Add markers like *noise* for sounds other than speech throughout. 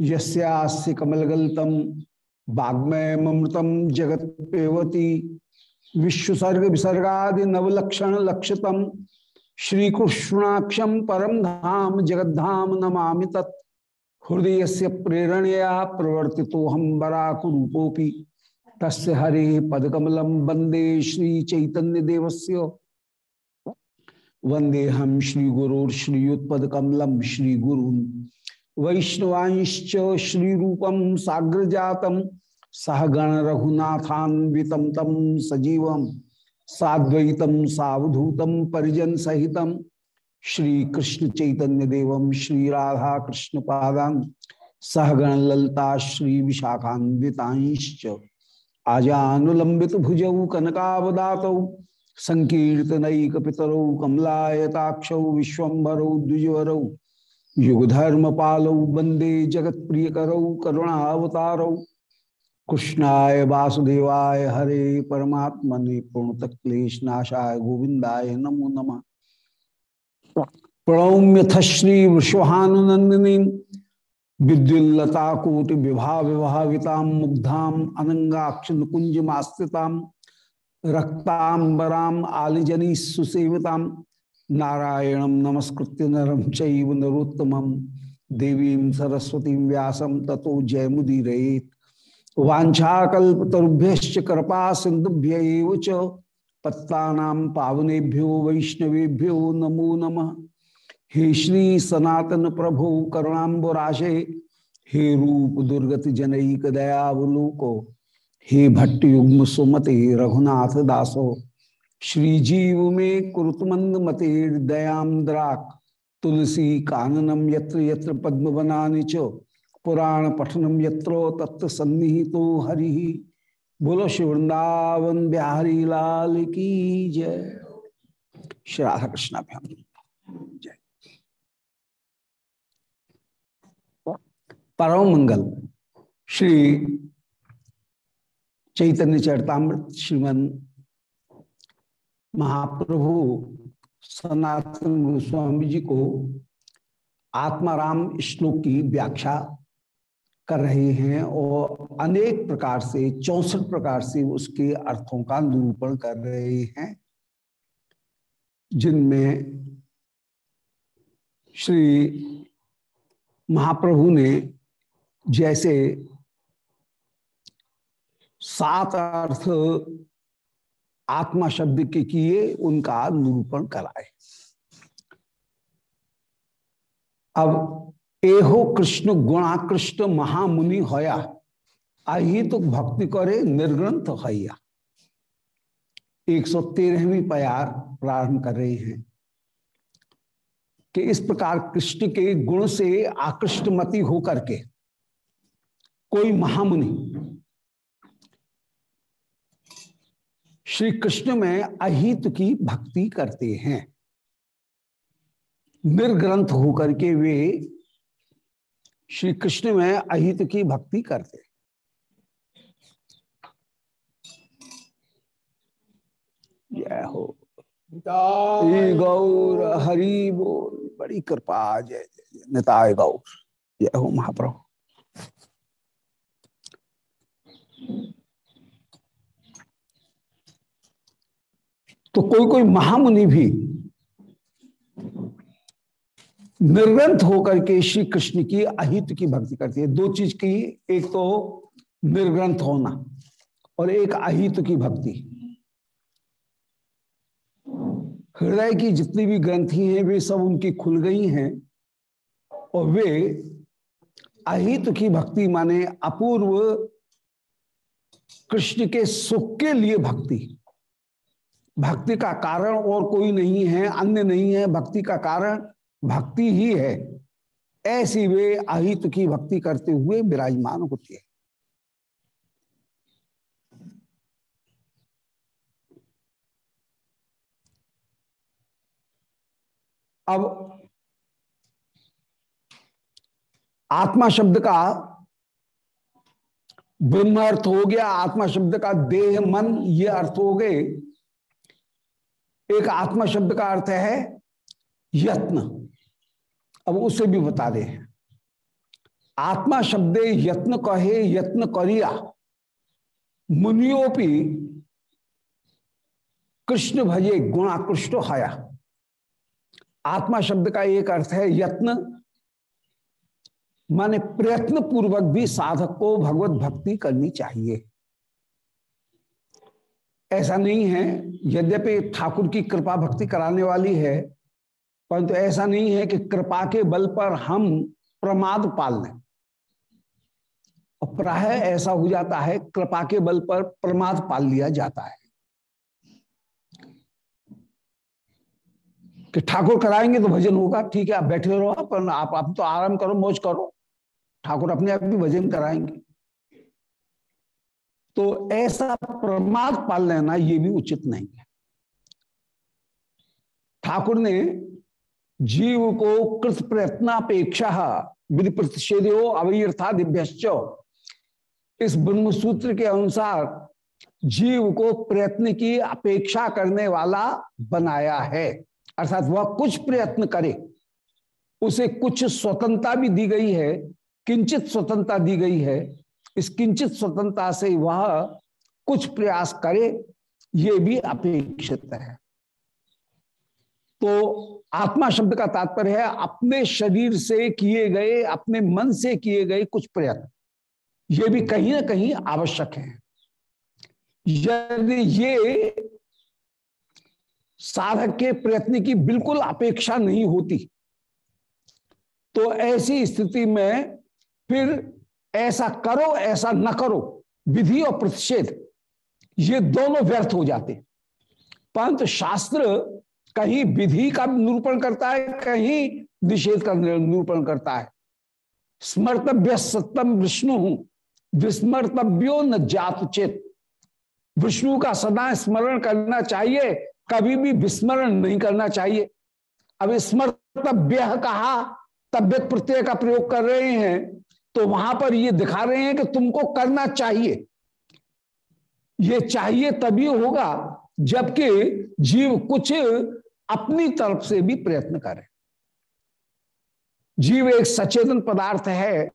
यस्यास्य कमलगल्तम वाग्मय ममृतम जगत पेवती विश्वसर्ग विसर्गादि नवलक्षण लक्षतम श्रीकृष्णाक्षम परम धाम जगद्धाम नमा तत्। हृदय से प्रेरणया प्रवर्ति हम बराकूपोपी तस् हरे पदकमल वंदे श्री चैतन्य देवस्य वंदे हम श्री वैष्णवांश्च श्री रूपम साग्र जातम सहगण रघुनाथान्वितम तम सजीव। साद्वैतम सावधूतम परिजन सहित श्री कृष्ण चैतन्य देवम श्री राधा कृष्ण पादान सहगण ललता श्री विशाखान्विताश्च आजानुलंबित भुजौ कनकावदात। संकीर्तनक पितरौ कमलायताक्ष विश्वभरौ द्विजवरौ। युगधर्म पालौ वंदे जगत प्रिय करौ करुणावतारौ। कृष्णाय वासुदेवाय हरे परमात्मने पूर्णत क्लेशनाशाय गोविंदाय नमो नमः। प्रणौम्यथ श्री विश्वानुनंदिनी विद्युल्लता कोटि विभा विभाविता मुग्धाम अनंगाक्ष कुंज मास्तिताम आलिजनी सुसेविताम नारायणं नमस्कृत्य नरम चैव देवीं सरस्वतीं व्यासं ततो जयमुदीरयेत्। वाछाकल्पतरुभ्य कृपा सिंधुभ्य पत्ता पावनेभ्यो वैष्णवेभ्यो नमो नमः। हे श्री सनातन प्रभु करुणाबुराशे हे रूप दुर्गति जनईक दयावलोको हे भट्ट युग्म सुमते रघुनाथ दासो श्रीजीव में कुरुतमंद मते दयाद्राक तुलसी काननम यत्र यत्र पद्म बनाने च। पुराण पठनम यत्रो तत्व सन्निहितो हरि। बोलो श्री वृंदावन बिहारी लाल की जय। श्री राधा कृष्णाभ्याम जय। परम मंगल। श्री चैतन्य चरतामृत श्रीमन महाप्रभु सनातन गोस्वामी जी को आत्माराम श्लोक की व्याख्या कर रहे हैं और अनेक प्रकार से, चौसठ प्रकार से उसके अर्थों का निरूपण कर रहे हैं, जिनमें श्री महाप्रभु ने जैसे सात अर्थ आत्मा शब्द के किए उनका निरूपण कराए। अब एहो कृष्ण गुणाकृष्ण महामुनि होया आई तो भक्ति करे निर्ग्रंथ हैया एक सौ तेरहवीं प्यार प्रारंभ कर रहे हैं कि इस प्रकार कृष्ण के गुण से आकृष्ट मती होकर के कोई महामुनि श्री कृष्ण में अहित की भक्ति करते हैं। निर्ग्रंथ होकर के वे श्री कृष्ण में अहित की भक्ति करते। जय हो। गौर। हरि बोल। बड़ी कृपा जय जय। निताय गौर। जय हो महाप्रभु। तो कोई कोई महामुनि भी निर्ग्रंथ होकर के श्री कृष्ण की अहित की भक्ति करती है। दो चीज़ की, एक तो निर्ग्रंथ होना और एक अहित की भक्ति। हृदय की जितनी भी ग्रंथि हैं, वे सब उनकी खुल गई हैं और वे अहित की भक्ति माने अपूर्व कृष्ण के सुख के लिए भक्ति। भक्ति का कारण और कोई नहीं है, अन्य नहीं है, भक्ति का कारण भक्ति ही है। ऐसी वे अहित की भक्ति करते हुए विराजमान होती है। अब आत्मा शब्द का ब्रह्म अर्थ हो गया, आत्मा शब्द का देह मन, ये अर्थ हो गए। एक आत्मा शब्द का अर्थ है यत्न। अब उसे भी बता दे। आत्मा शब्द यत्न कहे, यत्न करिया। मुनियोपी कृष्ण भजे गुणाकृष्ट हया। आत्मा शब्द का एक अर्थ है यत्न। माने प्रयत्न पूर्वक भी साधक को भगवत भक्ति करनी चाहिए। ऐसा नहीं है, यद्यपि ठाकुर की कृपा भक्ति कराने वाली है, परंतु तो ऐसा नहीं है कि कृपा के बल पर हम प्रमाद पाल लें। प्राय ऐसा हो जाता है, कृपा के बल पर प्रमाद पाल लिया जाता है। कि ठाकुर कराएँगे तो भजन होगा, ठीक है, आप बैठे रहो पर आप आप तो आराम करो, मौज करो। ठाकुर अपने आप भी भजन कराएँगे। तो ऐसा प्रमाद पाल लेना ये भी उचित नहीं है। ठाकुर ने जीव को कृत प्रयत्नापेक्षा विधि प्रतिषेधो अवयर्था दिव्यश्च। इस ब्रह्म सूत्र के अनुसार जीव को प्रयत्न की अपेक्षा करने वाला बनाया है। अर्थात वह कुछ प्रयत्न करे, उसे कुछ स्वतंत्रता भी दी गई है, किंचित स्वतंत्रता दी गई है इस किंचित स्वतंत्रता से वह कुछ प्रयास करे, ये भी अपेक्षित है। तो आत्मा शब्द का तात्पर्य है, अपने शरीर से किए गए, अपने मन से किए गए कुछ प्रयत्न, ये भी कहीं ना कहीं आवश्यक है। यदि ये साधक के प्रयत्न की बिल्कुल अपेक्षा नहीं होती तो ऐसी स्थिति में फिर ऐसा करो, ऐसा न करो। विधि और प्रतिषेध, ये दोनों व्यर्थ हो जाते। परंतु शास्त्र कहीं विधि का निरूपण करता है, कहीं निषेध का निरूपण करता है। स्मर्तव्य सत्यम विष्णु विस्मर्तव्यो न जात चेत। विष्णु का सदा स्मरण करना चाहिए, कभी भी विस्मरण नहीं करना चाहिए। अब स्मर्तव्य कहा तबियत प्रत्यय का प्रयोग कर रहे हैं। तो वहाँ पर ये दिखा रहे हैं कि तुमको करना चाहिए। ये चाहिए तभी होगा जबकि जीव कुछ अपनी तरफ़ से भी प्रयत्न करे। जीव एक सचेतन पदार्थ है।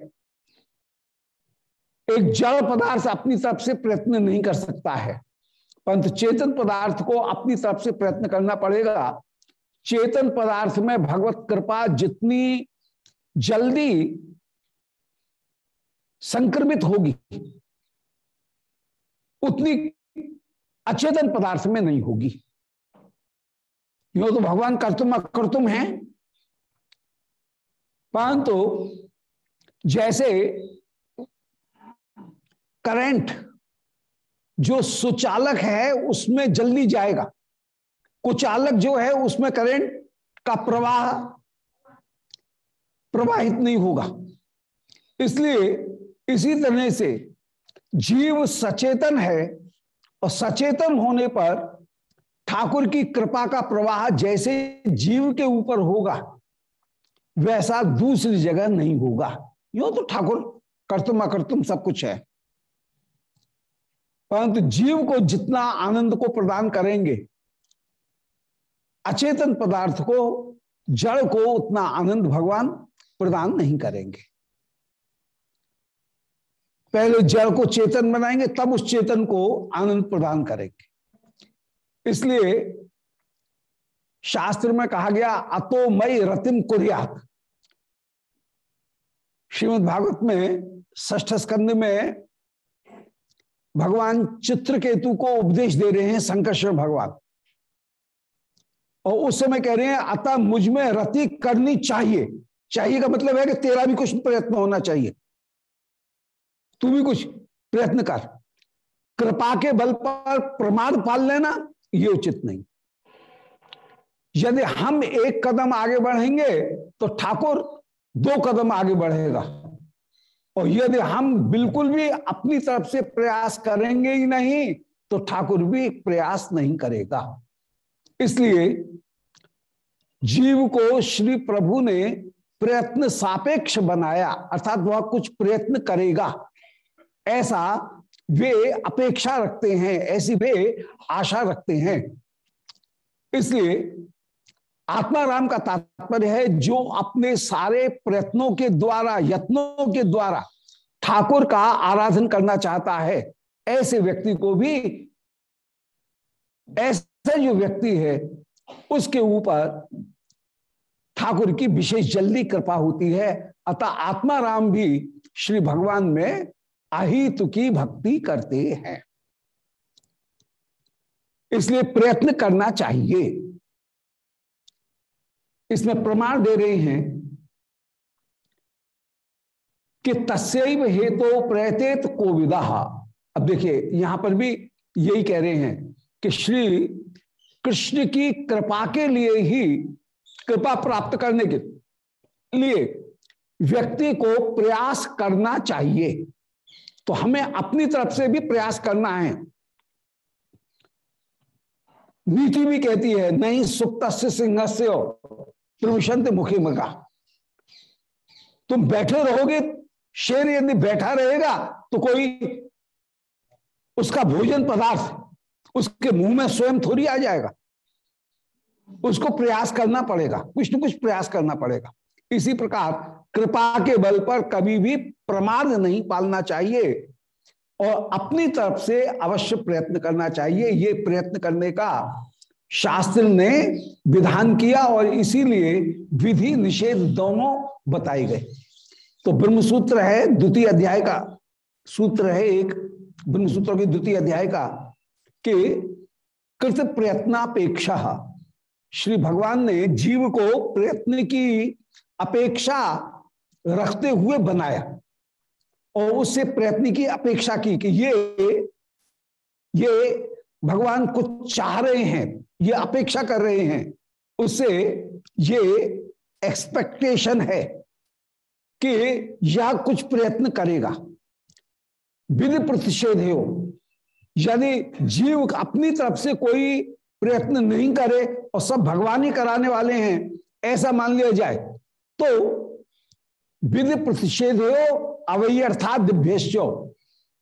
एक जड़ पदार्थ अपनी तरफ़ से प्रयत्न नहीं कर सकता है। परंतु चेतन पदार्थ को अपनी तरफ़ से प्रयत्न करना पड़ेगा। चेतन पदार्थ में भगवत कृपा जितनी जल्दी संक्रमित होगी। उतनी अचेतन पदार्थ में नहीं होगी। यो तो भगवान कर्तुम अकर्तुम है। परंतु तो जैसे करंट जो सुचालक है, उसमें जल्दी जाएगा। कुचालक जो है, उसमें करंट का प्रवाह प्रवाहित नहीं होगा। इसलिए इसी तरह से जीव सचेतन है और सचेतन होने पर ठाकुर की कृपा का प्रवाह जैसे जीव के ऊपर होगा, वैसा दूसरी जगह नहीं होगा। यो तो ठाकुर कर्तुम अकर्तुम सब कुछ है। परंतु जीव को जितना आनंद को प्रदान करेंगे, अचेतन पदार्थ को, जड़ को उतना आनंद भगवान प्रदान नहीं करेंगे। पहले जड़ को चेतन बनाएँगे, तब उस चेतन को आनंद प्रदान करेंगे। इसलिए शास्त्र में कहा गया, अतो मई रतिम कुरियात। श्रीमद भागवत में ष्ठ स्कंद में भगवान चित्रकेतु को उपदेश दे रहे हैं संकर्षण भगवान। और उस समय कह रहे हैं, अतः मुझमें रति करनी चाहिए। चाहिए का मतलब है कि तेरा भी कुछ प्रयत्न होना चाहिए। तू भी कुछ प्रयत्न कर। कृपा के बल पर प्रमाद पाल लेना, ये उचित नहीं। यदि हम एक कदम आगे बढ़ेंगे तो ठाकुर दो कदम आगे बढ़ेगा। और यदि हम बिल्कुल भी अपनी तरफ़ से प्रयास करेंगे ही नहीं तो ठाकुर भी प्रयास नहीं करेगा। इसलिए जीव को श्री प्रभु ने प्रयत्न सापेक्ष बनाया, अर्थात वह कुछ प्रयत्न करेगा। ऐसा वे अपेक्षा रखते हैं, ऐसी वे आशा रखते हैं। इसलिए आत्माराम का तात्पर्य है, जो अपने सारे प्रयत्नों के द्वारा, यत्नों के द्वारा ठाकुर का आराधन करना चाहता है, ऐसे व्यक्ति को भी, ऐसा जो व्यक्ति है, उसके ऊपर ठाकुर की विशेष जल्दी कृपा होती है। अतः आत्माराम भी श्री भगवान में अहित की भक्ति करते हैं। इसलिए प्रयत्न करना चाहिए। इसमें प्रमाण दे रहे हैं कि तस्व हेतु तो प्रयतेत को विदा अब देखिए, यहाँ पर भी यही कह रहे हैं कि श्री कृष्ण की कृपा के लिए ही कृपा प्राप्त करने के लिए व्यक्ति को प्रयास करना चाहिए। तो हमें अपनी तरफ़ से भी प्रयास करना है। नीति भी कहती है, नहीं सुप्त सिंह से प्रविशंत मुखी मगा। तुम बैठे रहोगे, शेर यदि बैठा रहेगा तो कोई उसका भोजन पदार्थ, उसके मुँह में स्वयं थोड़ी आ जाएगा। उसको प्रयास करना पड़ेगा, कुछ न कुछ प्रयास करना पड़ेगा। इसी प्रकार कृपा के बल पर कभी भी प्रमाद नहीं पालना चाहिए और अपनी तरफ़ से अवश्य प्रयत्न करना चाहिए। ये प्रयत्न करने का शास्त्र ने विधान किया और इसीलिए विधि निषेध दोनों बताए गए। तो ब्रह्मसूत्र है द्वितीय अध्याय का। सूत्र है एक ब्रह्मसूत्र के द्वितीय अध्याय का कि कृत प्रयत्नापेक्षा श्री भगवान ने जीव को प्रयत्न की अपेक्षा रखते हुए बनाया। और उससे प्रयत्न की, अपेक्षा की कि ये ये भगवान कुछ चाह रहे हैं, ये अपेक्षा कर रहे हैं, उससे ये एक्सपेक्टेशन है कि यह कुछ प्रयत्न करेगा। विधि प्रतिषेध हो यदि जीव अपनी तरफ़ से कोई प्रयत्न नहीं करे और सब भगवान ही कराने वाले हैं, ऐसा मान लिया जाए तो विधि प्रतिषेध अवय अर्थात दिव्यश्चो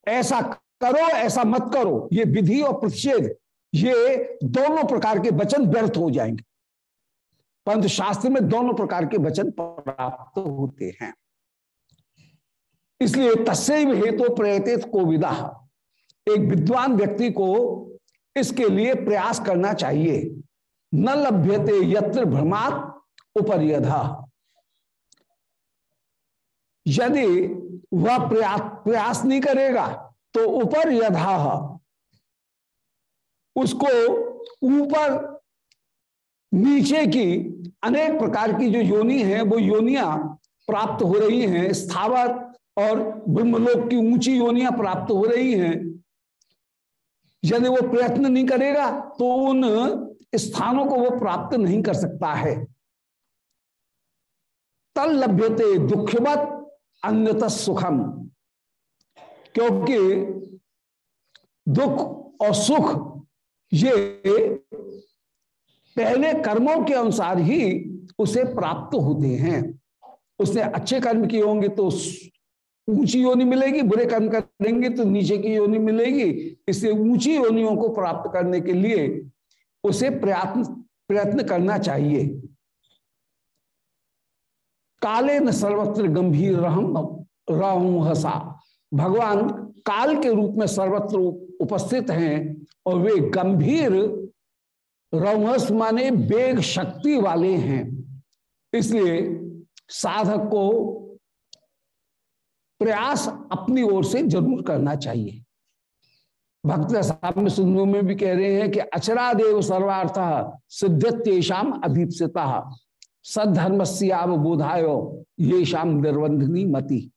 ऐसा करो, ऐसा मत करो, ये विधि और प्रतिषेध, ये दोनों प्रकार के वचन व्यर्थ हो जाएँगे। परंतु शास्त्र में दोनों प्रकार के वचन प्राप्त होते हैं। इसलिए तस्व हेतु तो प्रयतित को विदा एक विद्वान व्यक्ति को इसके लिए प्रयास करना चाहिए। न लभ्यते यत्र भ्रमात उपरियधा। यदि वह प्रयास प्रयास नहीं करेगा तो ऊपर यथा उसको ऊपर नीचे की अनेक प्रकार की जो योनि है, वो योनिया प्राप्त हो रही हैं। स्थावर और ब्रह्मलोक की ऊँची योनियाँ प्राप्त हो रही हैं। यदि वो प्रयत्न नहीं करेगा तो उन स्थानों को वो प्राप्त नहीं कर सकता है। तल लभ्यते दुखवत अन्यत सुखम। क्योंकि दुख और सुख, ये पहले कर्मों के अनुसार ही उसे प्राप्त होते हैं। उसने अच्छे कर्म किए होंगे तो ऊँची योनि मिलेगी, बुरे कर्म करेंगे तो नीचे की योनि मिलेगी। इसलिए ऊँची योनियों को प्राप्त करने के लिए उसे प्रयत्न प्रयत्न करना चाहिए। काले न सर्वत्र गंभीर रहम, रहूँ हसा। भगवान काल के रूप में सर्वत्र उपस्थित हैं और वे गंभीर रौहस माने वेग शक्ति वाले हैं। इसलिए साधक को प्रयास अपनी ओर से ज़रूर करना चाहिए। भक्त में सिंधु में भी कह रहे हैं कि अचरा देव सर्वार्थ सिद्धत्येषाम अभीपता सद्धर्म बोधायो ये शाम निर्बंधनी मति।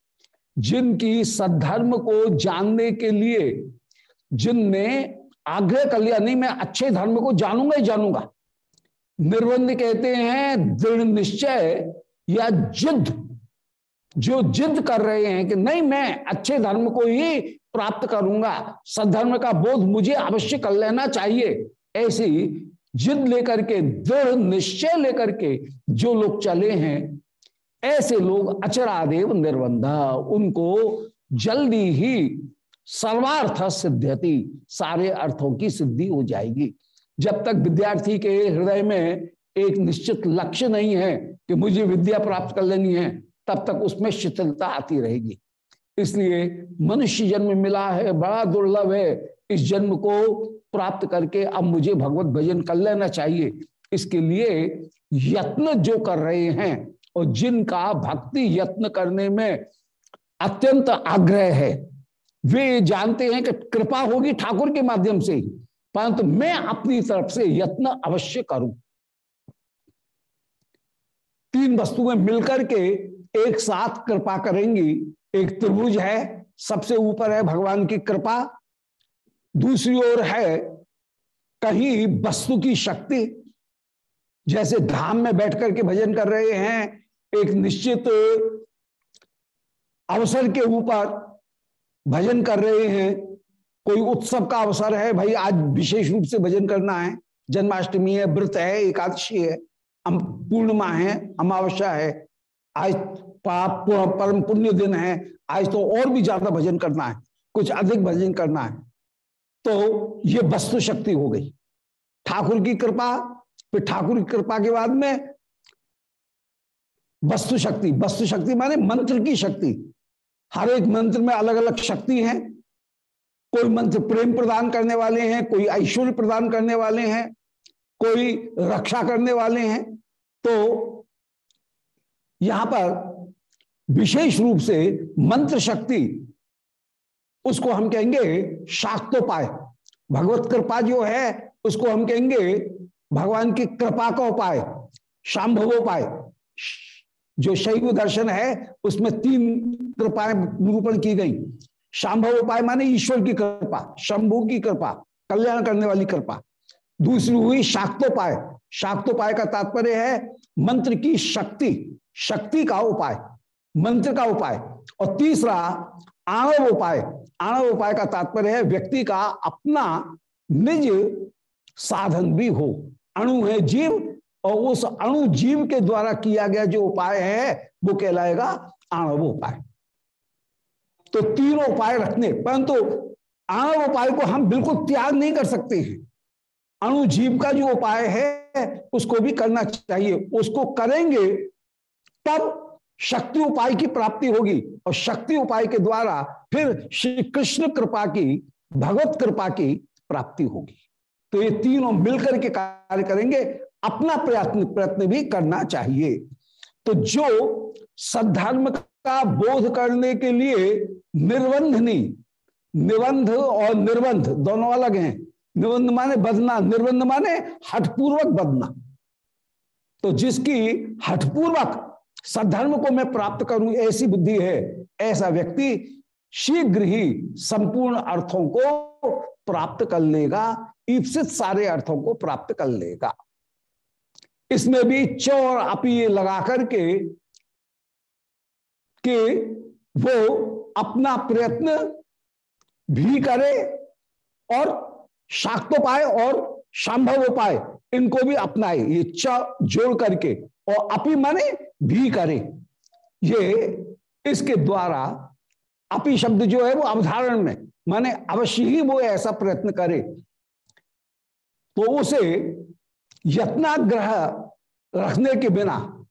जिनकी सद्धर्म को जानने के लिए, जिनने आग्रह कर लिया, नहीं, मैं अच्छे धर्म को जानूँगा ही जानूँगा। निर्बंध कहते हैं, दृढ़ निश्चय या जिद जो जिद कर रहे हैं कि नहीं, मैं अच्छे धर्म को ही प्राप्त करूँगा, सद्धर्म का बोध मुझे अवश्य कर लेना चाहिए, ऐसी जिद लेकर के, दृढ़ निश्चय लेकर के जो लोग चले हैं, ऐसे लोग अचरादेव निर्बंधा उनको जल्दी ही सर्वार्थ सिद्ध्यति, सारे अर्थों की सिद्धि हो जाएगी। जब तक विद्यार्थी के हृदय में एक निश्चित लक्ष्य नहीं है कि मुझे विद्या प्राप्त कर लेनी है, तब तक उसमें शिथिलता आती रहेगी। इसलिए मनुष्य जन्म मिला है, बड़ा दुर्लभ है। इस जन्म को प्राप्त करके अब मुझे भगवत भजन कर लेना चाहिए। इसके लिए यत्न जो कर रहे हैं और जिनका भक्ति यत्न करने में अत्यंत आग्रह है, वे जानते हैं कि कृपा होगी ठाकुर के माध्यम से ही, परंतु मैं अपनी तरफ़ से यत्न अवश्य करूँ। तीन वस्तुएँ मिलकर के एक साथ कृपा करेंगी। एक त्रिभुज है, सबसे ऊपर है भगवान की कृपा दूसरी ओर है कहीं वस्तु की शक्ति। जैसे धाम में बैठ करके भजन कर रहे हैं, एक निश्चित अवसर के ऊपर भजन कर रहे हैं। कोई उत्सव का अवसर है, भाई, आज विशेष रूप से भजन करना है। जन्माष्टमी है, व्रत है, एकादशी है पूर्णिमा है, अमावस्या है। आज पाप, परम पुण्य दिन है, आज तो और भी ज़्यादा भजन करना है, कुछ अधिक भजन करना है। तो ये वस्तु शक्ति हो गई। ठाकुर की कृपा, फिर ठाकुर की कृपा के बाद में वस्तु शक्ति। वस्तु शक्ति माने मंत्र की शक्ति। हर एक मंत्र में अलग अलग शक्ति है। कोई मंत्र प्रेम प्रदान करने वाले हैं, कोई ऐश्वर्य प्रदान करने वाले हैं, कोई रक्षा करने वाले हैं। तो यहाँ पर विशेष रूप से मंत्र शक्ति उसको हम कहेंगे शाक्तोपाय भगवत कृपा जो है, उसको हम कहेंगे भगवान की कृपा का उपाय शाम्भवोपाय जो शैव दर्शन है, उसमें तीन कृपाएँ निरूपण की गई। शाम्भव उपाय माने ईश्वर की कृपा, शंभु की कृपा, कल्याण करने वाली कृपा। दूसरी हुई शाक्तोपाय। शाक्तोपाय का तात्पर्य है मंत्र की शक्ति शक्ति का उपाय, मंत्र का उपाय। और तीसरा आणव उपाय। आणव उपाय का तात्पर्य है, व्यक्ति का अपना निज साधन भी हो। अणु है जीव, और उस अणु जीव के द्वारा किया गया जो उपाय है, वो कहलाएगा आणव उपाय। तो तीनों उपाय रखने, परंतु आणव उपाय को हम बिल्कुल त्याग नहीं कर सकते हैं। अणु जीव का जो उपाय है, उसको भी करना चाहिए। उसको करेंगे, तब शक्ति उपाय की प्राप्ति होगी और शक्ति उपाय के द्वारा फिर श्री कृष्ण कृपा की, भगवत कृपा की प्राप्ति होगी। तो ये तीनों मिलकर के कार्य करेंगे, अपना प्रयत्न प्रयत्न भी करना चाहिए। तो जो सद्धर्म का बोध करने के लिए निर्बंध नहीं, निबंध और निर्बंध दोनों अलग हैं। निबंध माने बदना, निर्बंध माने हठपूर्वक बदना। तो जिसकी हठपूर्वक सद्धर्म को मैं प्राप्त करूँ, ऐसी बुद्धि है, ऐसा व्यक्ति शीघ्र ही संपूर्ण अर्थों को प्राप्त कर लेगा, ईप्सित सारे अर्थों को प्राप्त कर लेगा। इसमें भी चौर अपी लगा करके कि वो अपना प्रयत्न भी करे और शाक्तोपाय और संभव उपाय इनको भी अपनाए। ये च जोड़ करके, और अपी माने भी करे। ये इसके द्वारा अपी शब्द जो है वो अवधारण में, माने अवश्य ही वो ऐसा प्रयत्न करे। तो उसे यत्नाग्रह रखने के बिना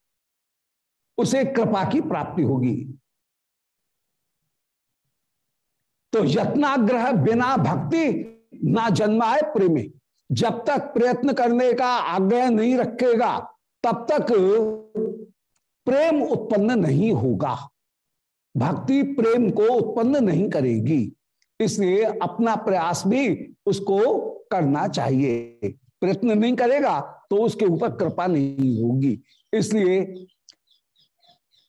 उसे कृपा की प्राप्ति होगी। तो यत्नाग्रह बिना भक्ति ना जन्माए प्रेमी। जब तक प्रयत्न करने का आग्रह नहीं रखेगा, तब तक प्रेम उत्पन्न नहीं होगा। भक्ति प्रेम को उत्पन्न नहीं करेगी। इसलिए अपना प्रयास भी उसको करना चाहिए। प्रयत्न नहीं करेगा तो उसके ऊपर कृपा नहीं होगी। इसलिए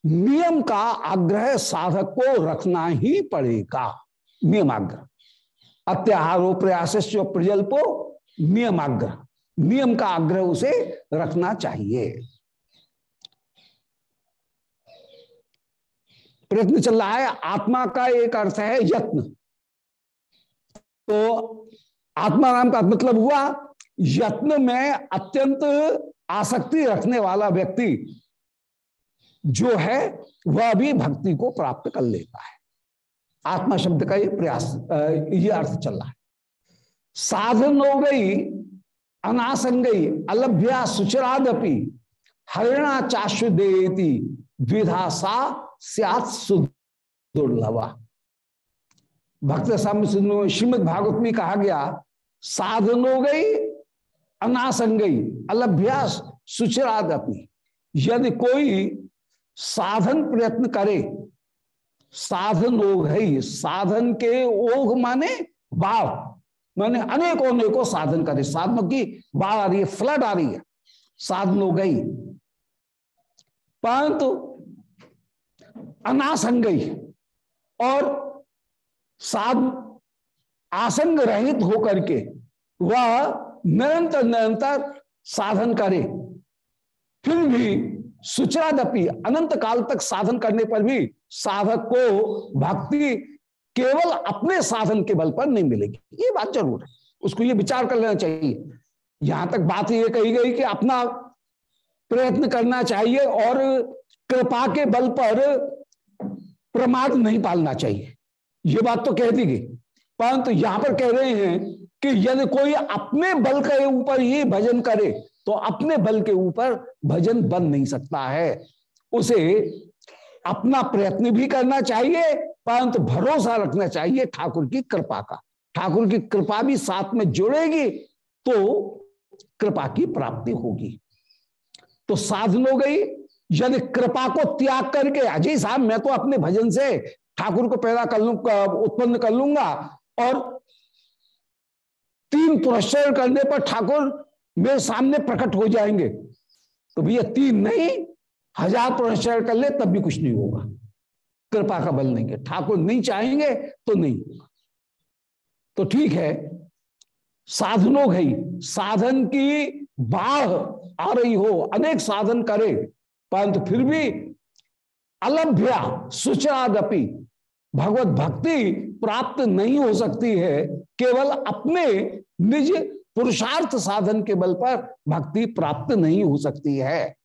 नियम का आग्रह साधक को रखना ही पड़ेगा। नियम आग्रह अत्याहारो प्रयास प्रजल्पो नियम आग्रह नियम का आग्रह उसे रखना चाहिए। प्रयत्न चल रहा है, आत्मा का एक अर्थ है यत्न। तो आत्मा नाम का मतलब हुआ, यत्न में अत्यंत आसक्ति रखने वाला व्यक्ति जो है, वह भी भक्ति को प्राप्त कर लेता है। आत्मा शब्द का ये प्रयास ये अर्थ चल रहा है। साधन हो गई अनासंगई अलभ्या सुचरादपि, हरिणा चाशु देती द्विधा सा दुर्लभा भक्त श्रीमद भागवत में कहा गया, साधन हो गई अनासंगई अलभ्यास सुचरादपि। यदि कोई साधन प्रयत्न करे, साधन ओघ है, साधन के ओघ माने बाढ़, माने अनेकों अनेकों साधन करे। साधनों की बाढ़ आ रही है, फ्लड आ रही है, साधन हो गई। परंतु अनासंगई और साध आसंग रहित होकर के वह निरंतर निरंतर साधन करे। फिर भी सुचरादपि अनंत काल तक साधन करने पर भी साधक को भक्ति केवल अपने साधन के बल पर नहीं मिलेगी। ये बात ज़रूर है। उसको ये विचार कर लेना चाहिए। यहाँ तक बात ये कही गई कि अपना प्रयत्न करना चाहिए और कृपा के बल पर प्रमाद नहीं पालना चाहिए। ये बात तो कह दी गई। परंतु तो यहाँ पर कह रहे हैं कि यदि कोई अपने बल के ऊपर ही भजन करे तो अपने बल के ऊपर भजन बन नहीं सकता है। उसे अपना प्रयत्न भी करना चाहिए, परंतु तो भरोसा रखना चाहिए ठाकुर की कृपा का। ठाकुर की कृपा भी साथ में जुड़ेगी तो कृपा की प्राप्ति होगी। तो साधन हो गई यदि कृपा को त्याग करके अजय साहब, मैं तो अपने भजन से ठाकुर को पैदा कर लू उत्पन्न कर लूँगा और तीन पुरस्कार करने पर ठाकुर मेरे सामने प्रकट हो जाएँगे तो भैया तीन नहीं, हज़ार पुरस्कार कर ले, तब भी कुछ नहीं होगा। कृपा का बल नहीं है। ठाकुर नहीं चाहेंगे तो नहीं। तो ठीक है, साधनों गई, साधन की बाढ़ आ रही हो, अनेक साधन करे परंतु फिर भी अलभ्या सुचरादपि भगवत भक्ति प्राप्त नहीं हो सकती है। केवल अपने निज पुरुषार्थ साधन के बल पर भक्ति प्राप्त नहीं हो सकती है।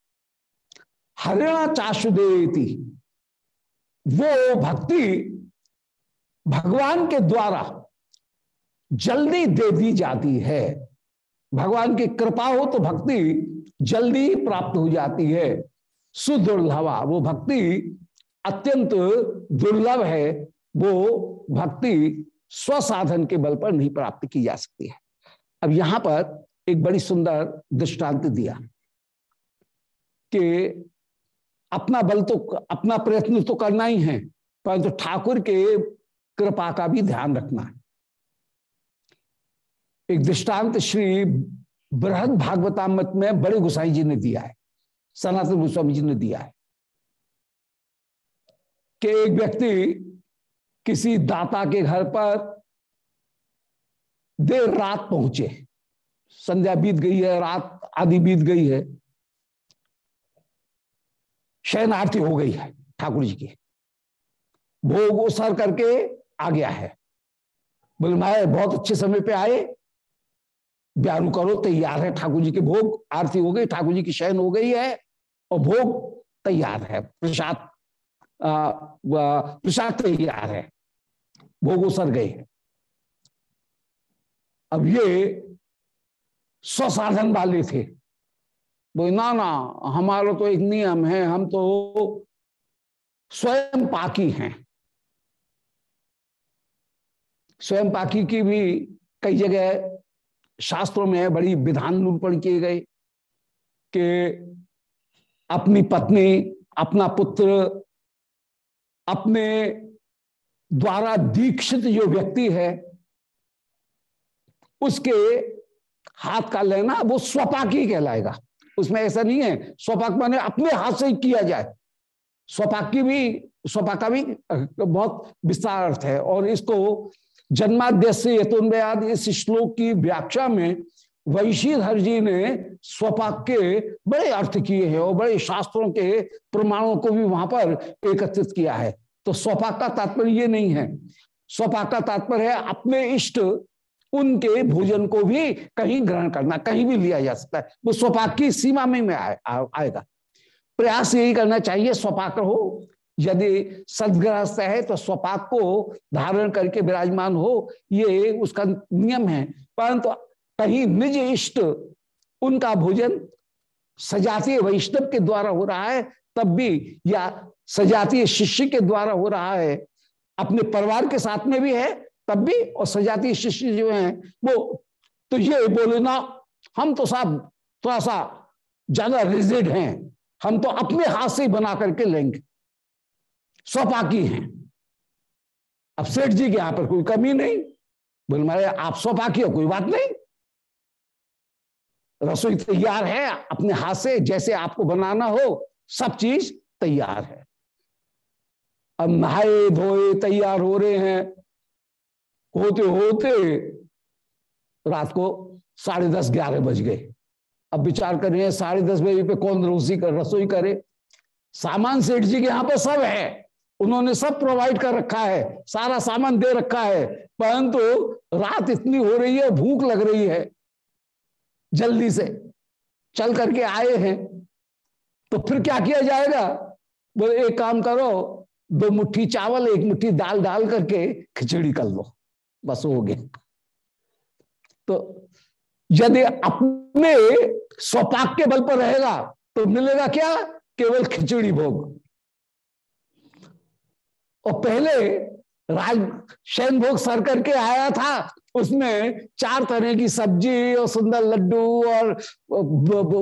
हरिणा चाशुदेती वो भक्ति भगवान के द्वारा जल्दी दे दी जाती है। भगवान की कृपा हो तो भक्ति जल्दी प्राप्त हो जाती है। सुदुर्लभा। वो भक्ति अत्यंत दुर्लभ है। वो भक्ति स्वसाधन के बल पर नहीं प्राप्त की जा सकती है। अब यहाँ पर एक बड़ी सुंदर दृष्टांत दिया कि अपना बल तो अपना प्रयत्न तो करना ही है, परंतु तो ठाकुर के कृपा का भी ध्यान रखना है। एक दृष्टांत श्री बृहद भागवतामत में बड़े गोसाई जी ने दिया है। सनातन गोस्वामी जी ने दिया है कि एक व्यक्ति किसी दाता के घर पर देर रात पहुँचे। संध्या बीत गई है, रात आदि बीत गई है। शयन आरती हो गई है ठाकुर जी की। भोग उसर करके आ गया है। बोले, माए, बहुत अच्छे समय पे आए ब्यारू करो, तैयार है, ठाकुर जी के भोग, आरती हो गई, ठाकुर जी की शयन हो गई है, और भोग तैयार है, प्रसाद प्रसाद तैयार है, भोग उसर गए। अब ये स्वसाधन वाले थे। बोले, ना ना, हमारा तो एक नियम है, हम तो स्वयं पाकी हैं। स्वयं पाकी की भी कई जगह शास्त्रों में बड़ी विधान निरूपण किए गए कि अपनी पत्नी, अपना पुत्र, अपने द्वारा दीक्षित जो व्यक्ति है, उसके हाथ का लेना वो स्वपाकी कहलाएगा। उसमें ऐसा नहीं है। स्वपाक माने अपने हाथ से ही किया जाए। स्वपाक की भी, स्वपाक का भी बहुत विस्तार अर्थ है। और इसको जन्माद्य से यतुन्वयाद इस श्लोक की व्याख्या में वैशीधर जी ने स्वपाक के बड़े अर्थ किए हैं और बड़े शास्त्रों के प्रमाणों को भी वहाँ पर एकत्रित किया है। तो स्वपाक का तात्पर्य ये नहीं है। स्वपाक का तात्पर्य है अपने इष्ट उनके भोजन को भी कहीं ग्रहण करना कहीं भी लिया जा सकता है। वो स्वपाक की सीमा में, में आए, आ, आएगा। प्रयास यही करना चाहिए स्वपाक हो यदि सदग्रस्त है तो स्वपाक को धारण करके विराजमान हो, ये उसका नियम है। परंतु तो कहीं निज इष्ट उनका भोजन सजातीय वैष्णव के द्वारा हो रहा है, तब भी या सजातीय शिष्य के द्वारा हो रहा है, अपने परिवार के साथ में भी है, तब भी और सजातीय शिष्य जो है, वो तो ये बोले ना हम तो साहब थोड़ा सा ज़्यादा रिजिड हैं, हम तो अपने हाथ से ही बना करके लेंगे। स्वपाकी हैं। अब सेठ जी के यहाँ पर कोई कमी नहीं। बोले, मारे, आप स्वपाकी हो, कोई बात नहीं। रसोई तैयार है, अपने हाथ से जैसे आपको बनाना हो, सब चीज़ तैयार है। अब नहाए धोए तैयार हो रहे हैं। होते होते रात को साढ़े दस, ग्यारह बज गए। अब विचार कर रहे हैं, साढ़े दस बजे पे कौन रोसी कर, रसोई करे? सामान सेठ जी के यहाँ पर सब है। उन्होंने सब प्रोवाइड कर रखा है, सारा सामान दे रखा है, परंतु रात इतनी हो रही है, भूख लग रही है। जल्दी से चल करके आए हैं। तो फिर क्या किया जाएगा? बोले, एक काम करो, दो मुट्ठी चावल, एक मुट्ठी दाल डाल करके खिचड़ी कर लो। बस हो गए तो यदि अपने स्वपाक के बल पर रहेगा तो मिलेगा क्या? केवल खिचड़ी भोग। और पहले राज शैन भोग सर करके आया था, उसमें चार तरह की सब्ज़ी और सुंदर लड्डू और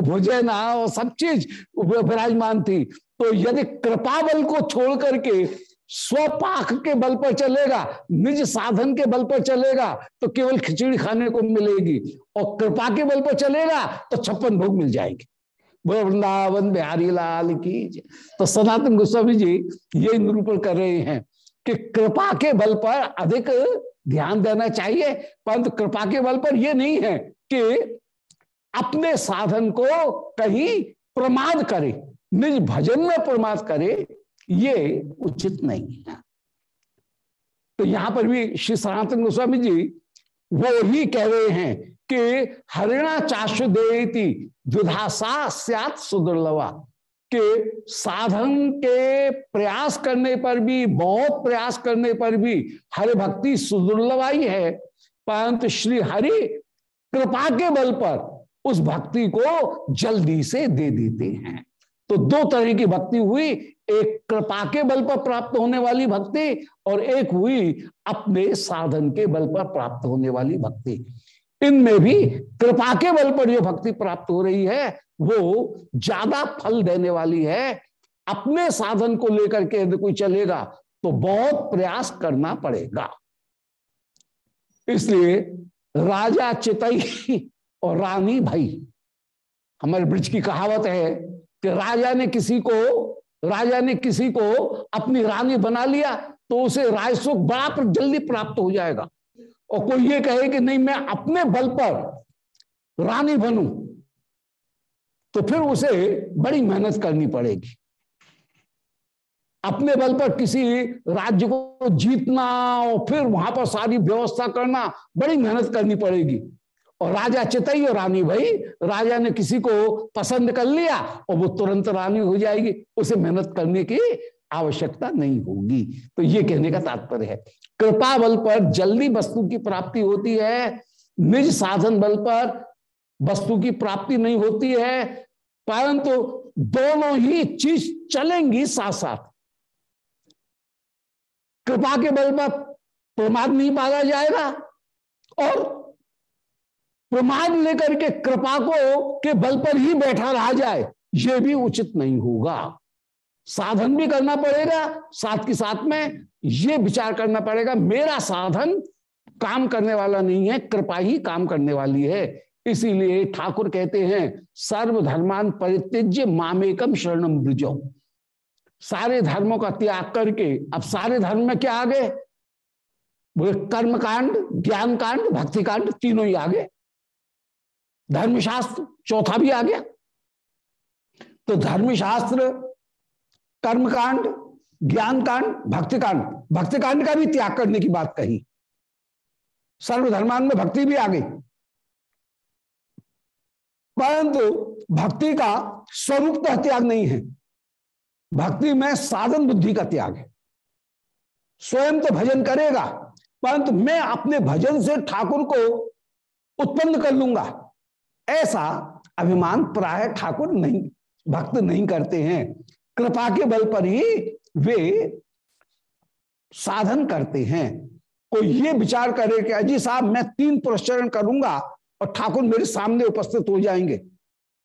भोजन और सब चीज़ विराजमान थी। तो यदि कृपा बल को छोड़ करके स्वपाक के बल पर चलेगा, निज साधन के बल पर चलेगा तो केवल खिचड़ी खाने को मिलेगी और कृपा के बल पर चलेगा तो छप्पन भोग मिल जाएगी। वृंदावन बिहारी लाल की तो सनातन गोस्वामी जी ये निरूपण कर रहे हैं कि कृपा के बल पर अधिक ध्यान देना चाहिए, परंतु कृपा के बल पर यह नहीं है कि अपने साधन को कहीं प्रमाद करे, निज भजन में प्रमाद करे, ये उचित नहीं है। तो यहाँ पर भी श्री सनातन गोस्वामी जी वो ही कह रहे हैं कि हरिणा चाशु देती दुधासा सत सुदुर्लवा के साधन के प्रयास करने पर भी, बहुत प्रयास करने पर भी हरि भक्ति सुदुर्लभाई है। परंतु श्री हरि कृपा के बल पर उस भक्ति को जल्दी से दे देते हैं। तो दो तरह की भक्ति हुई, एक कृपा के बल पर प्राप्त होने वाली भक्ति और एक हुई अपने साधन के बल पर प्राप्त होने वाली भक्ति। इनमें भी कृपा के बल पर जो भक्ति प्राप्त हो रही है, वो ज़्यादा फल देने वाली है। अपने साधन को लेकर के यदि कोई चलेगा तो बहुत प्रयास करना पड़ेगा। इसलिए राजा चितई और रानी भाई, हमारे ब्रिज की कहावत है कि राजा ने किसी को, राजा ने किसी को अपनी रानी बना लिया तो उसे राजसुख बड़ा जल्दी प्राप्त हो जाएगा। और कोई ये कहे कि नहीं, मैं अपने बल पर रानी बनू तो फिर उसे बड़ी मेहनत करनी पड़ेगी। अपने बल पर किसी राज्य को जीतना और फिर वहाँ पर सारी व्यवस्था करना बड़ी मेहनत करनी पड़ेगी। और राजा चितई और रानी, भाई, राजा ने किसी को पसंद कर लिया और वो तुरंत रानी हो जाएगी। उसे मेहनत करने की आवश्यकता नहीं होगी। तो ये कहने का तात्पर्य है, कृपा बल पर जल्दी वस्तु की प्राप्ति होती है, निज साधन बल पर वस्तु की प्राप्ति नहीं होती है, परंतु दोनों ही चीज़ चलेंगी साथ साथ कृपा के बल पर प्रमाद नहीं पाला जाएगा और प्रमाद लेकर के कृपा को के बल पर ही बैठा रहा जाए यह भी उचित नहीं होगा। साधन भी करना पड़ेगा, साथ के साथ में ये विचार करना पड़ेगा, मेरा साधन काम करने वाला नहीं है, कृपा ही काम करने वाली है। इसीलिए ठाकुर कहते हैं, सर्वधर्मान परित्यज्य मामेकम शरणम ब्रजो। सारे धर्मों का त्याग करके, अब सारे धर्म में क्या आ गए बोले कर्म कांड ज्ञान कांड भक्ति कांड तीनों ही आ गए धर्मशास्त्र चौथा भी आ गया। तो धर्मशास्त्र कर्मकांड ज्ञान कांड भक्ति कांड भक्ति कांड का भी त्याग करने की बात कही। सर्वधर्मान में भक्ति भी आ गई। परंतु भक्ति का स्वरूप का त्याग नहीं है। भक्ति में साधन बुद्धि का त्याग है। स्वयं तो भजन करेगा, परंतु मैं अपने भजन से ठाकुर को उत्पन्न कर लूँगा। ऐसा अभिमान प्राय ठाकुर नहीं, भक्त नहीं करते हैं। कृपा के बल पर ही वे साधन करते हैं। कोई ये विचार करे कि अजी साहब, मैं तीन पुरस्चरण करूँगा और ठाकुर मेरे सामने उपस्थित हो जाएँगे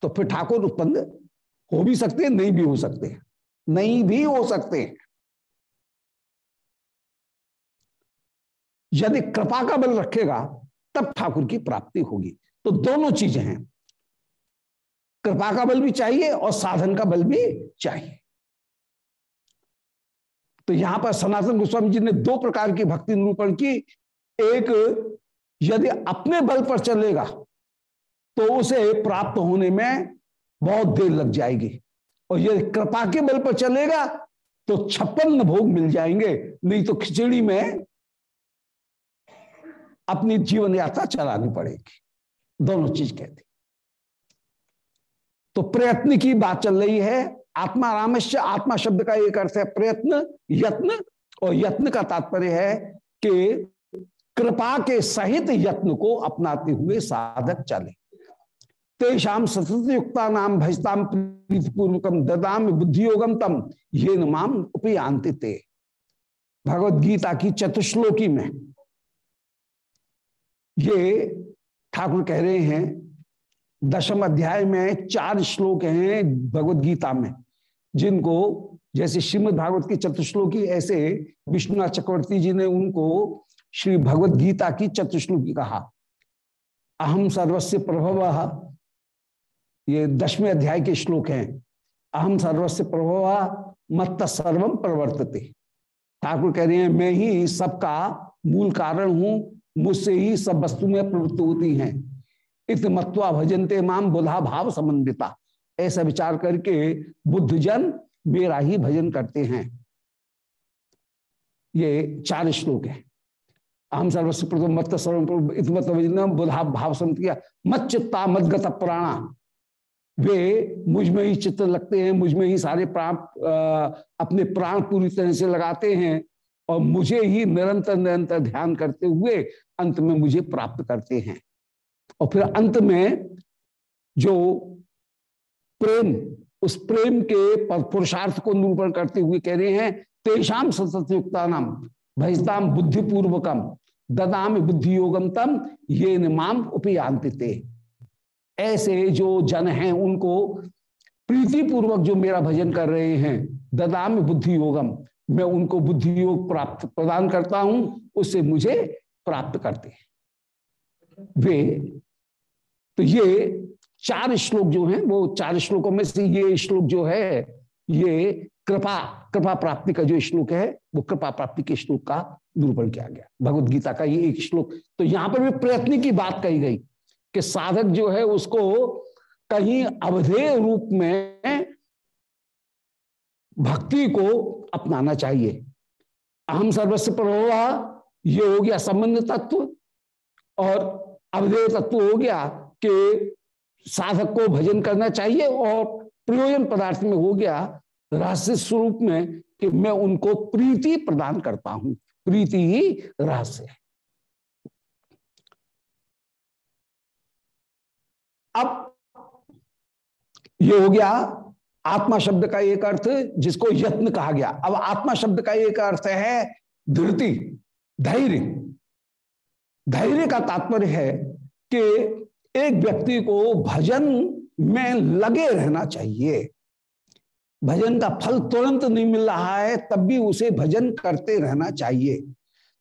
तो फिर ठाकुर उत्पन्न हो भी सकते हैं नहीं भी हो सकते हैं नहीं भी हो सकते। हैं यदि कृपा का बल रखेगा, तब ठाकुर की प्राप्ति होगी। तो दोनों चीज़ें हैं। कृपा का बल भी चाहिए और साधन का बल भी चाहिए। तो यहाँ पर सनातन गोस्वामी जी ने दो प्रकार की भक्ति निरूपण की। एक, यदि अपने बल पर चलेगा तो उसे प्राप्त होने में बहुत देर लग जाएगी। और यदि कृपा के बल पर चलेगा तो छप्पन भोग मिल जाएँगे, नहीं तो खिचड़ी में अपनी जीवन यात्रा चलानी पड़ेगी। दोनों चीज़ कहती तो प्रयत्न की बात चल रही है आत्मा रामश्य आत्मा शब्द का एक अर्थ है प्रयत्न, यत्न, और यत्न का तात्पर्य है कि कृपा के सहित यत्न को अपनाते हुए साधक चले। तेषाम सतत युक्ता नाम भजताम प्रीतिपूर्वकम ददाम बुद्धियोगम तम ये नाम उपयांत ते। भगवत गीता की चतुश्लोकी में ये ठाकुर कह रहे हैं, दशम अध्याय में चार श्लोक हैं भगवत गीता में। जिनको जैसे श्रीमद भागवत की चतुश्लोकी ऐसे विष्णुनाथ चक्रवर्ती जी ने उनको श्री भगवत गीता की चतुश्लोकी कहा। अहम सर्वस्व प्रभव। ये दसवें अध्याय के श्लोक हैं। अहम सर्वस्व प्रभव मत सर्वम प्रवर्तते। ठाकुर कह रहे हैं, मैं ही सबका मूल कारण हूँ, मुझसे ही सब वस्तु में प्रवृत्त होती हैं। इत मत्वा भजनते माम बुधा भाव संबंधिता ऐसा विचार करके बुद्ध जन मेरा ही भजन करते हैं। ये चार श्लोक है। अहम सर्वस्व प्रथम मत सर्व बुधा भाव किया मत चित्ता मदगत प्राणा। वे मुझमें ही चित्र लगते हैं, मुझमें ही सारे प्राण अपने प्राण पूरी तरह से लगाते हैं और मुझे ही निरंतर निरंतर ध्यान करते हुए अंत में मुझे प्राप्त करते हैं। और फिर अंत में जो प्रेम, उस प्रेम के पुरुषार्थ को निरूपण करते हुए कह रहे हैं तेषाम सतयुक्ता नाम भजताम बुद्धिपूर्वकम ददाम बुद्धि योगम तम ये नाम उपयांत ऐसे जो जन हैं, उनको प्रीति पूर्वक जो मेरा भजन कर रहे हैं, ददाम बुद्धि योगम मैं उनको बुद्धि योग प्राप्त प्रदान करता हूँ उससे मुझे प्राप्त करते हैं। वे तो ये चार श्लोक जो हैं, वो चार श्लोकों में से ये श्लोक जो है, ये कृपा कृपा प्राप्ति का जो श्लोक है, वो कृपा प्राप्ति के श्लोक का निरूपण किया गया। भगवत गीता का ये एक श्लोक। तो यहाँ पर भी प्रयत्न की बात कही गई कि साधक जो है, उसको कहीं अवधेय रूप में भक्ति को अपनाना चाहिए। अहम सर्वस्व प्रभुआ ये हो गया संबंध तत्व, और अवधेय तत्व हो गया कि साधक को भजन करना चाहिए और प्रयोजन पदार्थ में हो गया रहस्य स्वरूप में कि मैं उनको प्रीति प्रदान करता हूँ। प्रीति ही रहस्य है। अब ये हो गया आत्मा शब्द का एक अर्थ, जिसको यत्न कहा गया। अब आत्मा शब्द का एक अर्थ है धृति, धैर्य। धैर्य का तात्पर्य है कि एक व्यक्ति को भजन में लगे रहना चाहिए। भजन का फल तुरंत नहीं मिल रहा है, तब भी उसे भजन करते रहना चाहिए।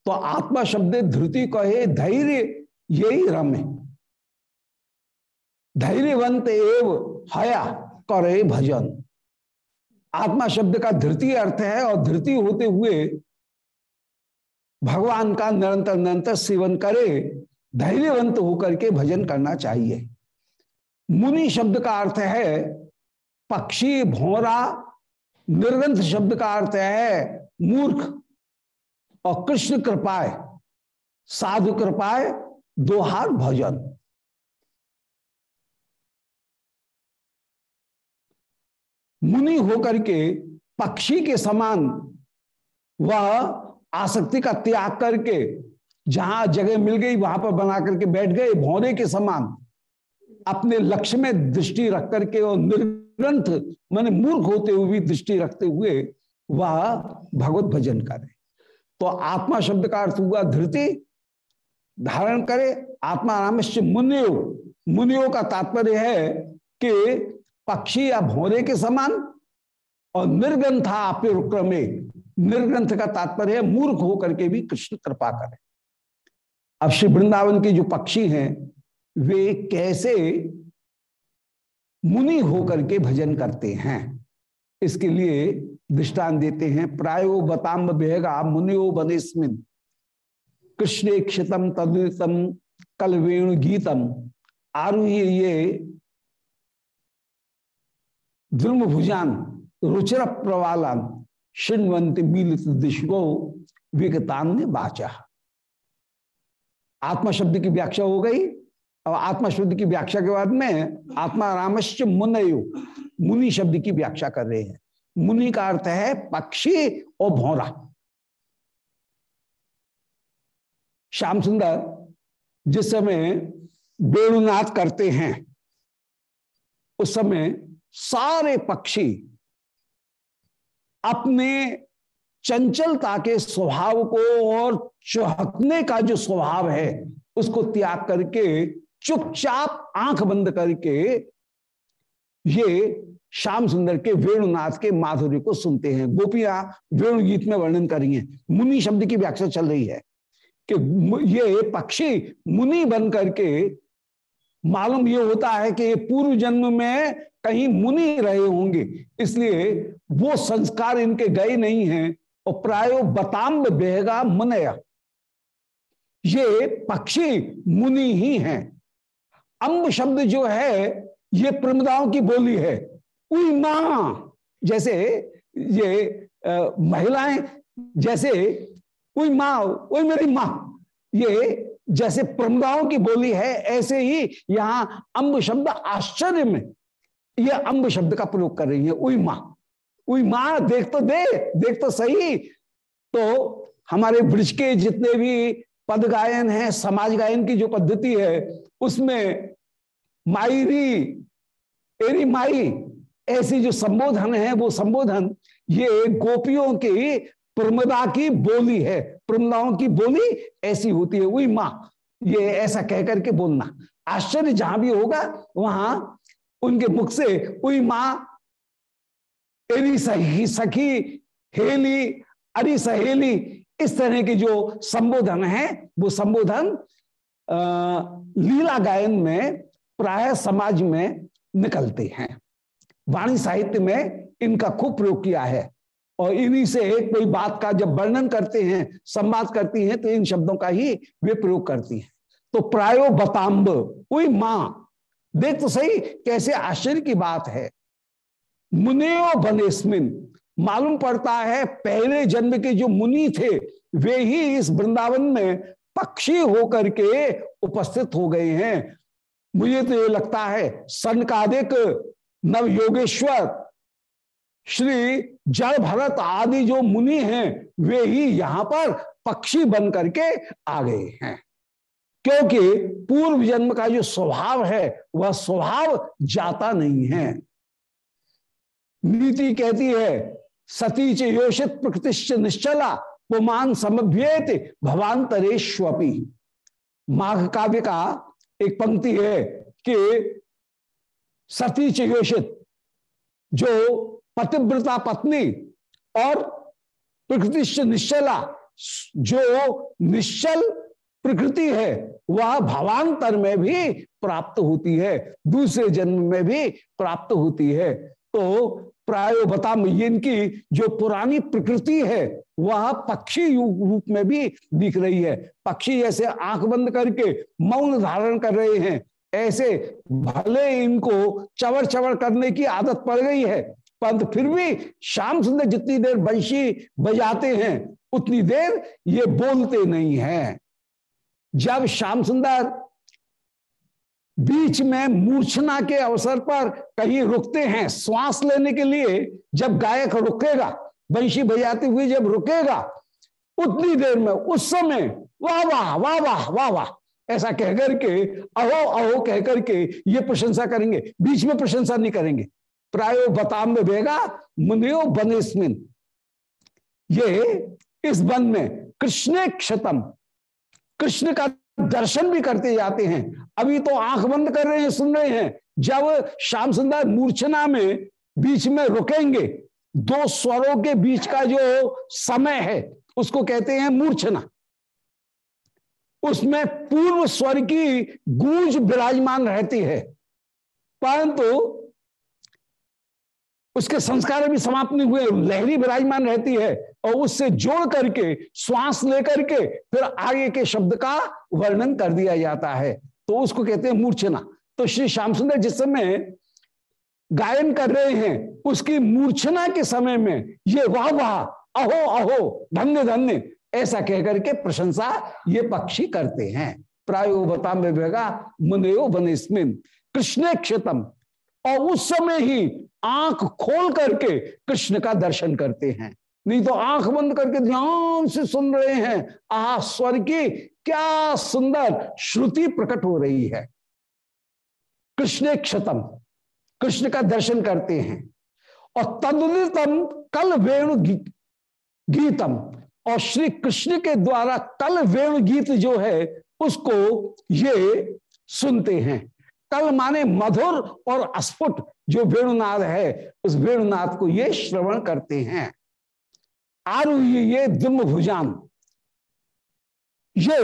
तो आत्मा शब्द धृति कहे, धैर्य यही रम है। धैर्यवंत एव हया करे भजन। आत्मा शब्द का धृति अर्थ है और धृति होते हुए भगवान का निरंतर निरंतर सेवन करे धैर्यवंत होकर के भजन करना चाहिए। मुनि शब्द का अर्थ है, पक्षी, भौरा, निर्गंध शब्द का अर्थ है, मूर्ख। और कृष्ण कृपाए साधु कृपाए दोहार भजन। मुनि होकर के पक्षी के समान वह आसक्ति का त्याग करके जहाँ जगह मिल गई, वहाँ पर बना करके बैठ गए, भौरे के समान। अपने लक्ष्य में दृष्टि रख करके और निर्ग्रंथ मैंने मूर्ख होते हुए भी दृष्टि रखते हुए वह भगवत भजन करे। तो आत्मा शब्द का अर्थ हुआ धृति, धारण करे, आत्मा रामश्य मुनियो। मुनियो का तात्पर्य है कि पक्षी या भौरे के समान और निर्ग्रंथा अप्युक्रमे निर्ग्रंथ का तात्पर्य है मूर्ख होकर के भी कृष्ण कृपा करे। अब श्री वृंदावन के जो पक्षी हैं, वे कैसे मुनि होकर के भजन करते हैं? इसके लिए दृष्टान देते हैं। प्रायो बताम्ब बेहगा मुनियो बनेस्मिन कृष्ण क्षितम तद्वितम कल वेणु गीतम। आरुही ये ध्रुम भुजान रुचिर प्रवालन शिणवंत मिलित दिशो विगतान्य बाचा आत्मा शब्द की व्याख्या हो गई अब आत्मा शब्द की व्याख्या के बाद में आत्मा रामश्च मुनयु, मुनि शब्द की व्याख्या कर रहे हैं। मुनि का अर्थ है पक्षी और भौरा। श्याम सुंदर, जिस समय बेणुनाथ करते हैं, उस समय सारे पक्षी अपने चंचलता के स्वभाव को और चौहकने का जो स्वभाव है, उसको त्याग करके चुपचाप आँख बंद करके ये श्याम सुंदर के वेणुनाथ के माधुर्य को सुनते हैं। गोपियाँ वेणु गीत में वर्णन करी हैं। मुनि शब्द की व्याख्या चल रही है कि ये पक्षी मुनि बन करके मालूम ये होता है कि ये पूर्व जन्म में कहीं मुनि रहे होंगे, इसलिए वो संस्कार इनके गए नहीं हैं। और प्रायो बताम्ब बेहगा मुनया। ये पक्षी मुनि ही हैं। अम्ब शब्द जो है, ये प्रमदाओं की बोली है। उई माँ, जैसे ये महिलाएँ, जैसे उई माँ, उई मेरी माँ, ये जैसे प्रमदाओं की बोली है, ऐसे ही यहाँ अम्ब शब्द आश्चर्य में ये अम्ब शब्द का प्रयोग कर रही है उई माँ। माँ, देख तो दे, देख तो सही। तो हमारे ब्रज के जितने भी पद गायन है समाज गायन की जो पद्धति है, उसमें माईरी एरी माई, ऐसी जो संबोधन है, वो संबोधन, ये गोपियों की प्रमदा की बोली है। प्रमदाओं की बोली ऐसी होती है वही माँ, ये ऐसा कह करके बोलना। आश्चर्य जहाँ भी होगा, वहाँ उनके मुख से वही माँ एरी सही सखी, हेली, अरी सहेली, इस तरह के जो संबोधन है, वो संबोधन लीला गायन में, प्राय समाज में निकलते हैं। वाणी साहित्य में इनका खूब प्रयोग किया है। और इन्हीं से एक कोई बात का जब वर्णन करते हैं, संवाद करती हैं तो इन शब्दों का ही वे प्रयोग करती हैं। तो प्रायो बताम्ब कोई माँ। देख तो सही, कैसे आश्चर्य की बात है। मुनियो बनेस्मिन मालूम पड़ता है, पहले जन्म के जो मुनि थे, वे ही इस वृंदावन में पक्षी होकर के उपस्थित हो गए हैं। मुझे तो ये लगता है, सनकादिक नव योगेश्वर श्री जड़ भरत आदि जो मुनि हैं, वे ही यहाँ पर पक्षी बन करके आ गए हैं। क्योंकि पूर्व जन्म का जो स्वभाव है, वह स्वभाव जाता नहीं है। नीति कहती है सतीच योषित प्रकृतिश्च निश्चला, पुमान समभ्येत भवांतरेश्वपी माघ काव्य का एक पंक्ति है कि सतीच योषित, जो पतिव्रता पत्नी और प्रकृतिश्च निश्चला, जो निश्चल प्रकृति है, वह भावांतर में भी प्राप्त होती है, दूसरे जन्म में भी प्राप्त होती है। तो प्रायो बता इनकी जो पुरानी प्रकृति है, वह पक्षी रूप में भी दिख रही है। पक्षी जैसे आँख बंद करके मौन धारण कर रहे हैं। ऐसे भले इनको चवर चवर करने की आदत पड़ गई है, परंतु फिर भी श्याम सुंदर जितनी देर बंशी बजाते हैं, उतनी देर ये बोलते नहीं है। जब श्याम सुंदर बीच में मूर्छना के अवसर पर कहीं रुकते हैं। श्वास लेने के लिए जब गायक रुकेगा, बंशी बजाते हुए जब रुकेगा, उतनी देर में, उस समय वाह वाह वाह वाह वाह वाह, ऐसा कहकर के, अहो अहो कहकर के ये प्रशंसा करेंगे। बीच में प्रशंसा नहीं करेंगे। प्रायो बताम में भेगा मुनियो बनेस्मिन ये इस वन में कृष्ण क्षतम। कृष्ण का दर्शन भी करते जाते हैं। अभी तो आँख बंद कर रहे हैं, सुन रहे हैं। जब श्याम सुंदर मूर्छना में बीच में रुकेंगे, दो स्वरों के बीच का जो समय है, उसको कहते हैं मूर्छना। उसमें पूर्व स्वर की गूंज विराजमान रहती है। परंतु उसके संस्कार भी समाप्त नहीं हुए, लहरी विराजमान रहती है। और उससे जोड़ करके, श्वास लेकर के फिर आगे के शब्द का वर्णन कर दिया जाता है। तो उसको कहते हैं मूर्छना। तो श्री श्याम सुंदर जिस समय गायन कर रहे हैं, उसकी मूर्छना के समय में ये वाह वाह, अहो अहो, धन्य धन्य, ऐसा कहकर के प्रशंसा ये पक्षी करते हैं। प्रायो बता में भेगा, मुनयो बनिस्मिन कृष्ण क्षतम। और उस समय ही आँख खोल करके कृष्ण का दर्शन करते हैं। नहीं तो आँख बंद करके ध्यान से सुन रहे हैं। आ स्वर की क्या सुंदर श्रुति प्रकट हो रही है। कृष्ण क्षतम, कृष्ण का दर्शन करते हैं। और तदुदितम कल वेणु गीतम। और श्री कृष्ण के द्वारा कल वेणु गीत जो है, उसको ये सुनते हैं। कल माने मधुर और अस्फुट जो वेणुनाद है, उस वेणुनाद को ये श्रवण करते हैं। आरुह्य ये दुम भुजान ये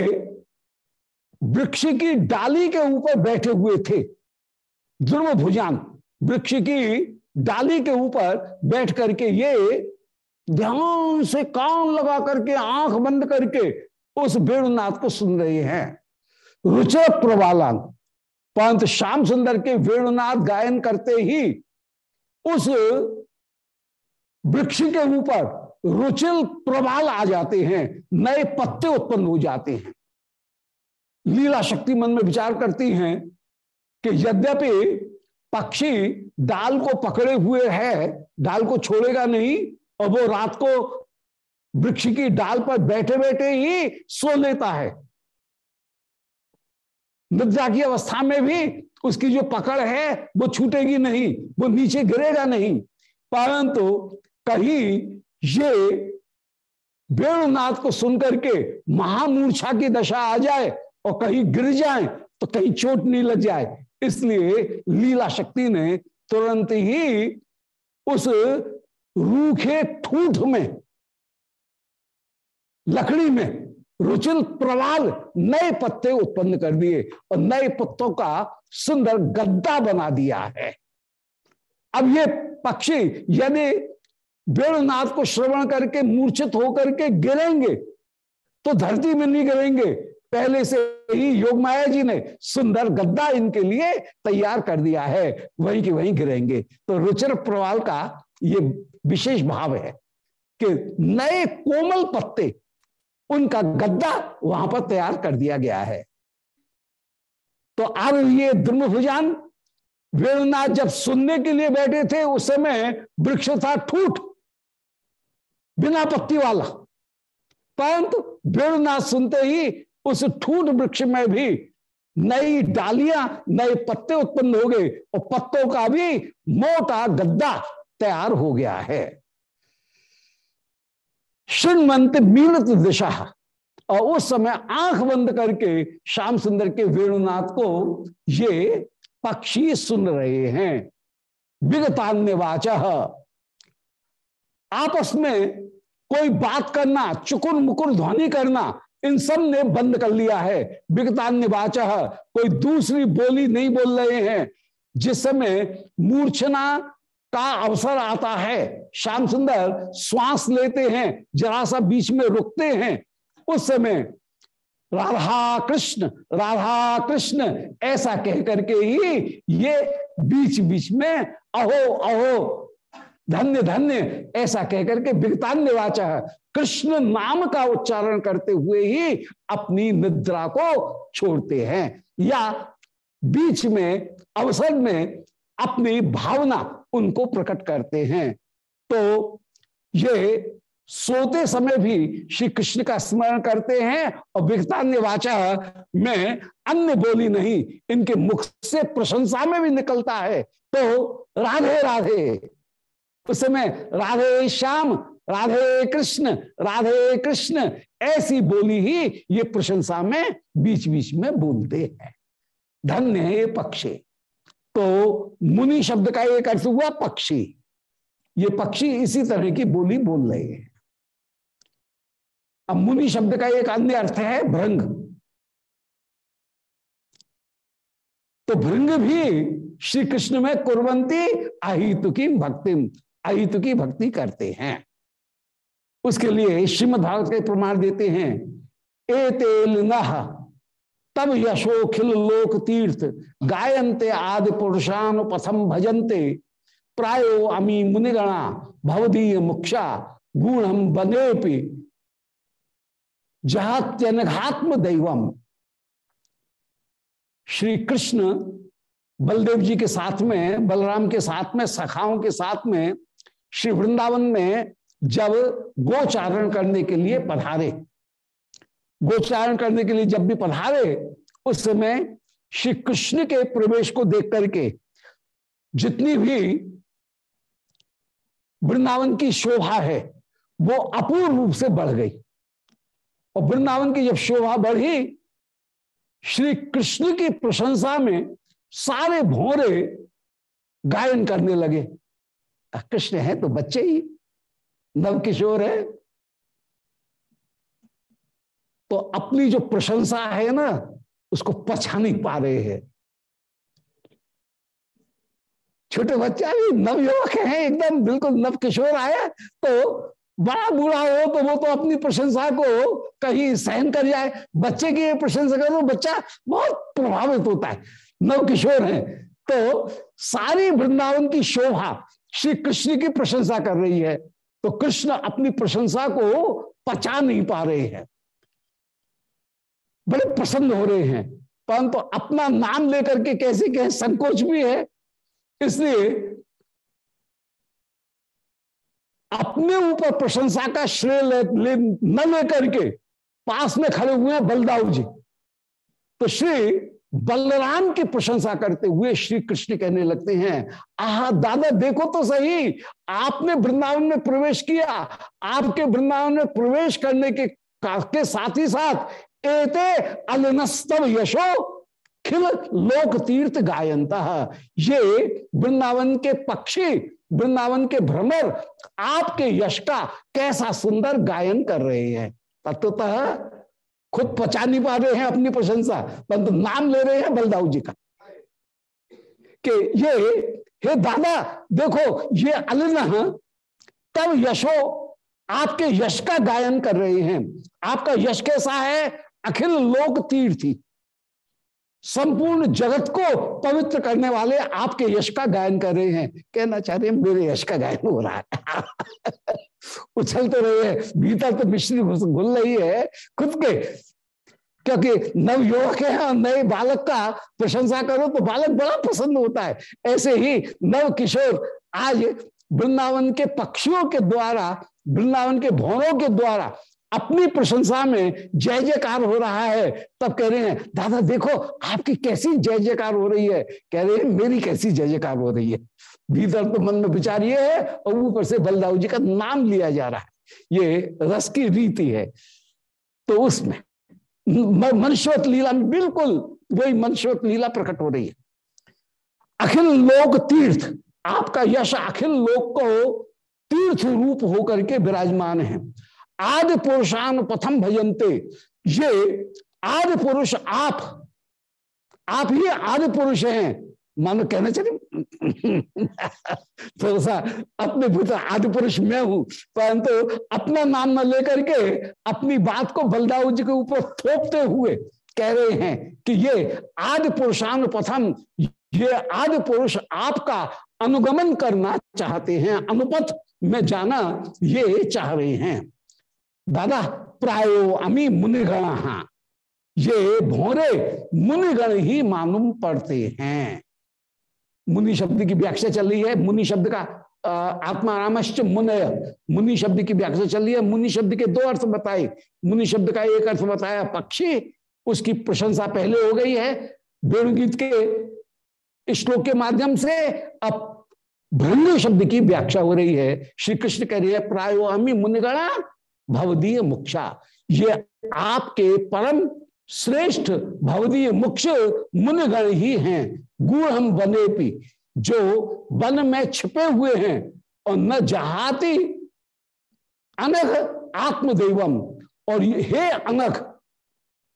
वृक्ष की डाली के ऊपर बैठे हुए थे। ध्रुव भुजान वृक्ष की डाली के ऊपर बैठ करके ये ध्यान से कान लगा करके, आँख बंद करके उस वेणुनाथ को सुन रहे हैं। रुचर प्रवालन पंत श्याम सुंदर के वेणुनाथ गायन करते ही उस वृक्ष के ऊपर रुचिल प्रवाल आ जाते हैं, नए पत्ते उत्पन्न हो जाते हैं। लीला शक्ति मन में विचार करती हैं कि यद्यपि पक्षी डाल को पकड़े हुए है डाल को छोड़ेगा नहीं, और वो रात को वृक्ष की डाल पर बैठे बैठे ही सो लेता है। निद्रा की अवस्था में भी उसकी जो पकड़ है, वो छूटेगी नहीं, वो नीचे गिरेगा नहीं। परंतु कहीं ये वेणुनाथ को सुनकर के महामूर्छा की दशा आ जाए और कहीं गिर जाए तो कहीं चोट नहीं लग जाए। इसलिए लीला शक्ति ने तुरंत ही उस रूखे ठूठ में, लकड़ी में रुचिल प्रवाल नए पत्ते उत्पन्न कर दिए और नए पत्तों का सुंदर गद्दा बना दिया है। अब ये पक्षी यदि वेणुनाथ को श्रवण करके, मूर्छित होकर के गिरेंगे तो धरती में नहीं गिरेंगे पहले से ही योग माया जी ने सुंदर गद्दा इनके लिए तैयार कर दिया है, वहीं की वहीं गिरेंगे। तो रुचिर प्रवाल का ये विशेष भाव है कि नए कोमल पत्ते, उनका गद्दा वहाँ पर तैयार कर दिया गया है। तो अब ये द्रुमभुजान वेणुनाथ जब सुनने के लिए बैठे थे, उस समय वृक्ष था ठूठ बिना पत्ती वाला। परंतु वेणुनाथ सुनते ही उस ठूठ वृक्ष में भी नई डालियाँ, नए पत्ते उत्पन्न हो गए और पत्तों का भी मोटा गद्दा तैयार हो गया है। श्रृणवंत मीनत दिशा और उस समय आँख बंद करके श्याम सुंदर के वेणुनाथ को ये पक्षी सुन रहे हैं। विगतान्य वाच आपस में कोई बात करना चुकुर मुकुर ध्वनि करना, इन सबने बंद कर लिया है। विगतान्य वाच कोई दूसरी बोली नहीं बोल रहे हैं। जिस समय मूर्छना का अवसर आता है, श्याम सुंदर श्वास लेते हैं, जरा सा बीच में रुकते हैं, उस समय राधा कृष्ण राधा कृष्ण, ऐसा कह करके ही ये बीच बीच में अहो अहो धन्य धन्य, ऐसा कहकर के विगतान्य वाचा कृष्ण नाम का उच्चारण करते हुए ही अपनी निद्रा को छोड़ते हैं या बीच में, अवसर में अपनी भावना उनको प्रकट करते हैं। तो ये सोते समय भी श्री कृष्ण का स्मरण करते हैं और विगतान्य वाचा में अन्य बोली नहीं, इनके मुख से प्रशंसा में भी निकलता है। तो राधे राधे। उस समय राधे श्याम, राधे कृष्ण राधे कृष्ण, ऐसी बोली ही ये प्रशंसा में बीच बीच में बोलते हैं। धन्य है ये पक्षी। तो मुनि शब्द का एक अर्थ हुआ पक्षी। ये पक्षी इसी तरह की बोली बोल रहे हैं। अब मुनि शब्द का एक अन्य अर्थ है भृंग। तो भृंग भी श्री कृष्ण में कुरवंती अहितु की अहितु की भक्ति करते हैं। उसके लिए श्रीमद भागवत के प्रमाण देते हैं। ए तेल तब यशो खिल लोक तीर्थ, गायन्ते आदि पुरुषान पथम भजन्ते। प्रायो अमी मुनिगणा, भवदीय मुक्षा गुणम बनेपि जहात्यनघात्म दैवम। श्री कृष्ण बलदेव जी के साथ में, बलराम के साथ में, सखाओं के साथ में श्री वृंदावन में जब गोचारण करने के लिए पधारे, गोचारण करने के लिए जब भी पधारे, उस समय श्री कृष्ण के प्रवेश को देख करके जितनी भी वृंदावन की शोभा है, वो अपूर्ण रूप से बढ़ गई। और वृंदावन की जब शोभा बढ़ी, श्री कृष्ण की प्रशंसा में सारे भोरे गायन करने लगे। कृष्ण है तो बच्चे ही नव किशोर है। तो अपनी जो प्रशंसा है ना, उसको पछा नहीं पा रहे हैं। छोटे बच्चा भी नवयुवक है, एकदम बिल्कुल नव किशोर आया तो बड़ा बूढ़ा हो तो वो तो अपनी प्रशंसा को कहीं सहन कर जाए। बच्चे की प्रशंसा करो बच्चा बहुत प्रभावित होता है नव किशोर है। तो सारी वृंदावन की शोभा श्री कृष्ण की प्रशंसा कर रही है तो कृष्ण अपनी प्रशंसा को पचा नहीं पा रहे हैं। बड़े प्रसन्न हो रहे हैं। परंतु तो अपना नाम लेकर के कैसे कहें संकोच भी है। इसलिए अपने ऊपर प्रशंसा का श्रेय ले, ले, न लेकर के पास में खड़े हुए हैं बलदाऊ जी। तो श्री बलराम की प्रशंसा करते हुए श्री कृष्ण कहने लगते हैं, आह, दादा, देखो तो सही, आपने वृंदावन में प्रवेश किया। आपके वृंदावन में प्रवेश करने के के साथ ही साथ एते अलनस्तव यशो खिल लोक तीर्थ गायंत। ये वृंदावन के पक्षी, वृंदावन के भ्रमर, आपके यश का कैसा सुंदर गायन कर रहे हैं। तत्वतः खुद पचा नहीं पा रहे हैं अपनी प्रशंसा, परंतु नाम ले रहे हैं बलदाऊ जी का। कि ये, हे दादा, देखो, ये अलना, तब यशो आपके यश का गायन कर रहे हैं। आपका यश कैसा है? अखिल लोक तीर्थी संपूर्ण जगत को पवित्र करने वाले आपके यश का गायन कर रहे हैं। कहना चाह रहे हैं, मेरे यश का गायन हो रहा है। *laughs* उछल तो रहे हैं, भीतर तो मिश्री घुल रही है खुद के। क्योंकि नव युवक है और नए बालक का प्रशंसा करो तो बालक बड़ा प्रसन्न होता है। ऐसे ही नव किशोर आज वृंदावन के पक्षियों के द्वारा, वृंदावन के भवनों के द्वारा अपनी प्रशंसा में जय जयकार हो रहा है, तब कह रहे हैं, दादा, देखो, आपकी कैसी जय जयकार हो रही है? कह रहे हैं, मेरी कैसी जय जयकार हो रही है? भीतर तो मन में विचार ये है और ऊपर से बलदाऊ जी का नाम लिया जा रहा है। ये रस की रीति है। तो उसमें मनुष्यवत लीला में बिल्कुल वही मनुष्यवत लीला प्रकट हो रही है। अखिल लोक तीर्थ, आपका यश अखिल लोक को तीर्थ रूप होकर के विराजमान है। आदि पुरुषान प्रथम भजनते। ये आदि पुरुष आप आप ही आदि पुरुष हैं। मानो कहना चाहिए *laughs* थोड़ा सा अपने भूत आदि पुरुष मैं हूँ, परंतु अपना नाम न लेकर के अपनी बात को बलदाऊ जी के ऊपर थोपते हुए कह रहे हैं कि ये आदि पुरुषान प्रथम, ये आदि पुरुष आपका अनुगमन करना चाहते हैं, अनुपथ में जाना ये चाह रहे हैं। दादा, प्रायो अमी मुनिगण। ये भोरे मुनिगण ही मालूम पड़ते हैं। मुनि शब्द की व्याख्या चल रही है। मुनि शब्द का आत्मा रामश्च मुनय। मुनि शब्द की व्याख्या चल रही है। मुनि शब्द के दो अर्थ बताए। मुनि शब्द का एक अर्थ बताया पक्षी, उसकी प्रशंसा पहले हो गई है। वेणुगीत के श्लोक के माध्यम से अब भ्रम्य शब्द की व्याख्या हो रही है। श्री कृष्ण कह रही है, प्रायो अमी मुनिगणा भवदीय मुक्षा। ये आपके परम श्रेष्ठ भवदीय मुख्य मुनिगण ही हैं। गुण हम बने पी जो वन में छिपे हुए हैं और न जहाती अनघ आत्मदेवम। और हे अनघ,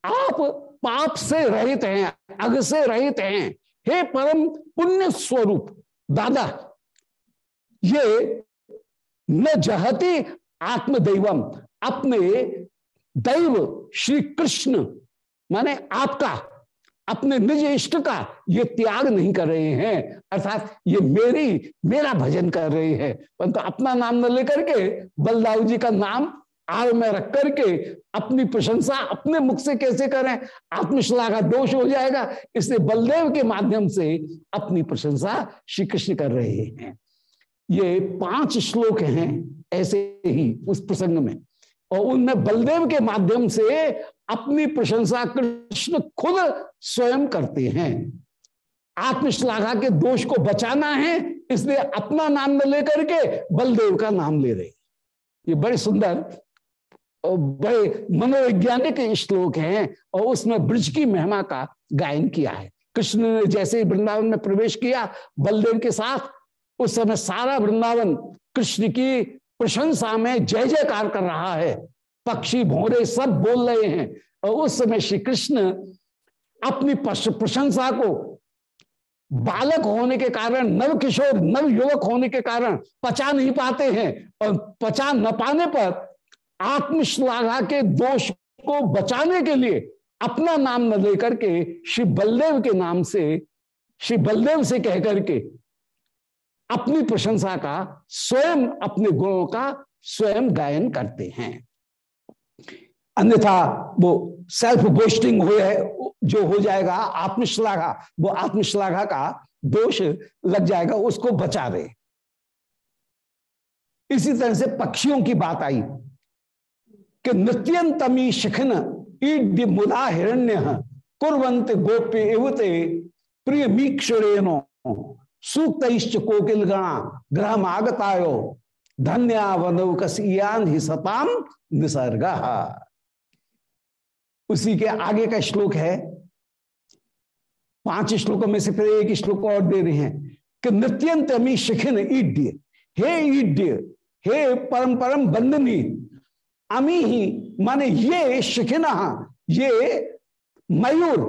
आप पाप से रहित हैं अग से रहित हैं। हे परम पुण्य स्वरूप, दादा, ये न जहती आत्मदैवम, अपने दैव श्री कृष्ण, माने आपका, अपने निज इष्ट का ये त्याग नहीं कर रहे हैं, अर्थात ये मेरी, मेरा भजन कर रहे हैं। परंतु तो अपना नाम न लेकर के, बलदाऊ जी का नाम आड़ में रख करके अपनी प्रशंसा, अपने मुख से कैसे करें? आत्मशला आत्मश्लाघा दोष हो जाएगा। इसलिए बलदेव के माध्यम से अपनी प्रशंसा श्री कृष्ण कर रहे हैं। ये पाँच श्लोक हैं ऐसे ही उस प्रसंग में। और उनमें बलदेव के माध्यम से अपनी प्रशंसा कृष्ण खुद स्वयं करते हैं। आत्मश्लाघा के दोष को बचाना है, इसलिए अपना नाम न लेकर के बलदेव का नाम ले रहे। ये बड़े सुंदर और बड़े मनोवैज्ञानिक श्लोक हैं और उसमें ब्रज की महिमा का गायन किया है। कृष्ण ने जैसे ही वृंदावन में प्रवेश किया, बलदेव के साथ उस समय सारा वृंदावन कृष्ण की प्रशंसा में जय जयकार कर रहा है। पक्षी भोरे सब बोल रहे हैं। और उस समय श्री कृष्ण अपनी प्रशंसा को बालक होने के कारण, नव किशोर, नव युवक होने के कारण पचा नहीं पाते हैं। और पचा न पाने पर आत्मश्लाघा के दोष को बचाने के लिए अपना नाम न लेकर के श्री बलदेव के नाम से, श्री बलदेव से कहकर के अपनी प्रशंसा का, स्वयं अपने गुणों का स्वयं गायन करते हैं। अन्यथा वो सेल्फ बोस्टिंग हो, जो हो जाएगा, आत्मश्लाघा, वो आत्मश्लाघा का दोष लग जाएगा, उसको बचा रहे इसी तरह से पक्षियों की बात आई, कि नृत्यंतमी शिखन ईड्य मुदा हिरण्य कुरंत गोप्य एवते प्रिय मीक्षरेनो सूक्त कोकिल गणा ग्रह आगतायो ही सताम निसर्ग। उसी के आगे का श्लोक है। पाँच श्लोकों में से फिर एक श्लोक और दे रहे हैं कि नृत्यंत अमी शिखिन ईड्य, हे ईड्य, हे परम परम बंदनी अमी ही माने ये शिखिन, ये मयूर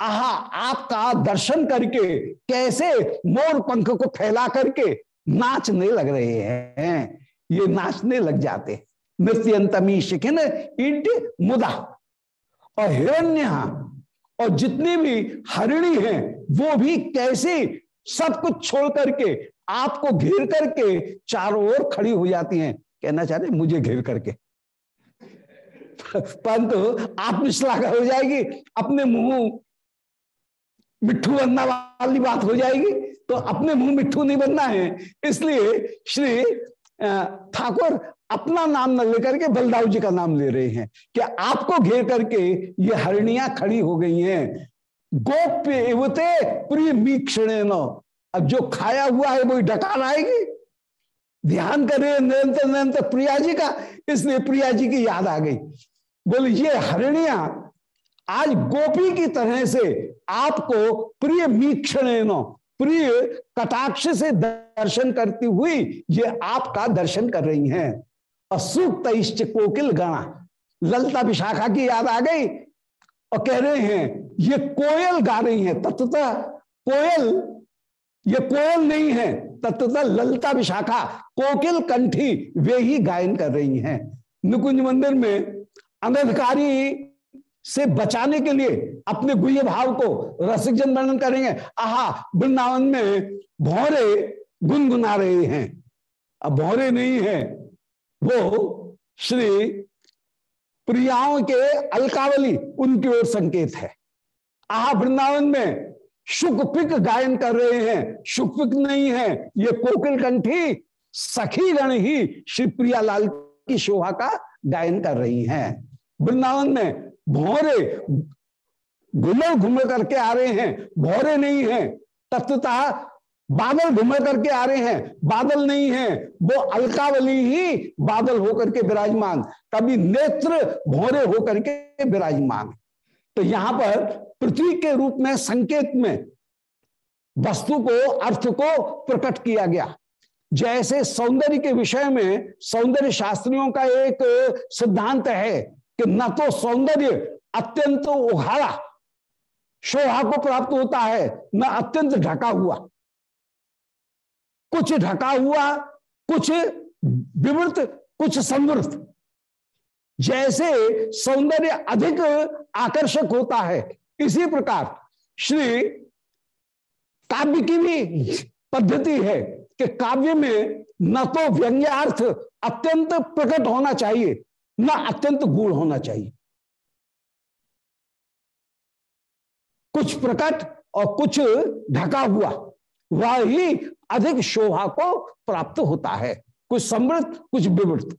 आहा, आपका दर्शन करके कैसे मोर पंख को फैला करके नाचने लग रहे हैं। ये नाचने लग जाते नृत्यंतमी शिखिन ईड मुदा। और हिरण्य, और जितनी भी हरिणी हैं, वो भी कैसे सब कुछ छोड़ करके, आपको घेर करके चारों ओर खड़ी हो जाती हैं। कहना चाहते मुझे घेर करके। *laughs* परंतु आत्मश्लाघा हो जाएगी, अपने मुँह मिट्टू बनना वाली बात हो जाएगी। तो अपने मुँह मिट्टू नहीं बनना है। इसलिए श्री ठाकुर अपना नाम न लेकर के बलदाऊ जी का नाम ले रहे हैं कि आपको घेर करके ये हरणियाँ खड़ी हो गई हैं। गोप्य एवते प्रिय मीक्षण अब जो खाया हुआ है वही डकार आएगी। ध्यान कर निरंतर निरंतर प्रिया जी का। इसलिए प्रिया जी की याद आ गई। बोले, ये हरिणिया आज गोपी की तरह से आपको प्रिय मीक्षण प्रिय कटाक्ष से दर्शन करती हुई ये आपका दर्शन कर रही हैं। असूक्त कोकिल गणा। ललता विशाखा की याद आ गई और कह रहे हैं, ये कोयल गा रही है, तत्वतः कोयल, ये कोयल नहीं है, तत्वतः ललता विशाखा, कोकिल कंठी, वे ही गायन कर रही हैं। निकुंज मंदिर में अनधिकारी से बचाने के लिए अपने गुह्य भाव को रसिक जन वर्णन करेंगे। आहा, वृंदावन में भौरे गुनगुना रहे हैं। अब भौरे नहीं है, वो श्री प्रियाओं के अलकावली, उनकी ओर संकेत है। आहा, वृंदावन में शुक पिक गायन कर रहे हैं। शुक पिक नहीं है, ये कोकिल कंठी, सखी गण ही श्री प्रियालाल की शोभा का गायन कर रही हैं। वृंदावन में भौरे घूमे घूमे करके आ रहे हैं, भौरे नहीं है, तत्वता बादल घूमे करके आ रहे हैं, बादल नहीं है, वो अलकावली ही बादल होकर के विराजमान कभी नेत्र भौरे होकर के विराजमान। तो यहाँ पर पृथ्वी के रूप में, संकेत में वस्तु को, अर्थ को प्रकट किया गया। जैसे सौंदर्य के विषय में सौंदर्य शास्त्रियों का एक सिद्धांत है कि न तो सौंदर्य अत्यंत उघाड़ा शोभा को प्राप्त होता है, न अत्यंत ढका हुआ। कुछ ढका हुआ, कुछ विवृत, कुछ समृद्ध। जैसे सौंदर्य अधिक आकर्षक होता है, इसी प्रकार श्री काव्य की भी पद्धति है कि काव्य में न तो व्यंग्यार्थ अत्यंत प्रकट होना चाहिए न अत्यंत गूढ़ होना चाहिए। कुछ प्रकट और कुछ ढका हुआ, वह ही अधिक शोभा को प्राप्त होता है। कुछ समृद्ध, कुछ विवृत,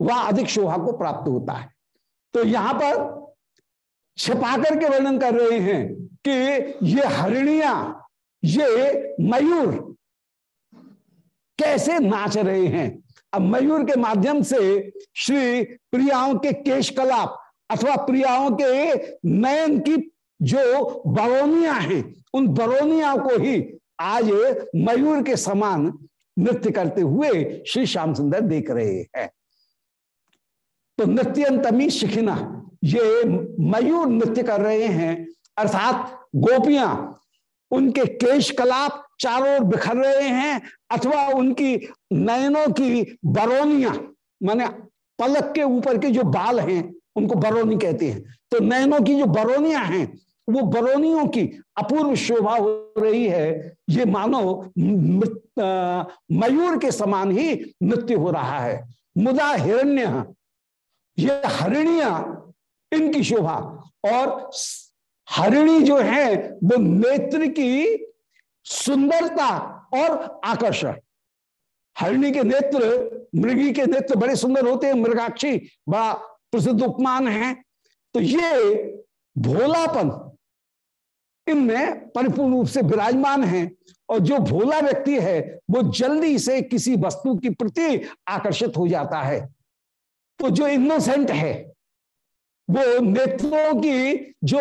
वह अधिक शोभा को प्राप्त होता है। तो यहाँ पर छिपा करके वर्णन कर रहे हैं कि ये हरिणिया, ये मयूर कैसे नाच रहे हैं? अब मयूर के माध्यम से श्री प्रियाओं के केश कलाप अथवा प्रियाओं के नयन की जो बरौनिया हैं, उन बरौनिया को ही आज मयूर के समान नृत्य करते हुए श्री श्याम सुंदर देख रहे हैं। तो नृत्यंतमी शिखिना, ये मयूर नृत्य कर रहे हैं, अर्थात गोपियाँ, उनके केश कलाप चारों ओर बिखर रहे हैं अथवा उनकी नयनों की बरौनिया, माने पलक के ऊपर के जो बाल हैं, उनको बरौनी कहते हैं। तो नयनों की जो बरौनिया हैं, वो बरौनियों की अपूर्व शोभा हो रही है। ये मानो मयूर के समान ही नृत्य हो रहा है। मुदा हिरण्य, ये हरिणिया, इनकी शोभा। और हरिणी जो है, वो नेत्र की सुंदरता और आकर्षण। हरिणी के नेत्र, मृगी के नेत्र बड़े सुंदर होते हैं, मृगाक्षी बड़ा प्रसिद्ध उपमान है। तो ये भोलापन, इनमें परिपूर्ण रूप से विराजमान है और जो भोला व्यक्ति है, वो जल्दी से किसी वस्तु के प्रति आकर्षित हो जाता है। तो जो इनोसेंट है, वो नेत्रों की जो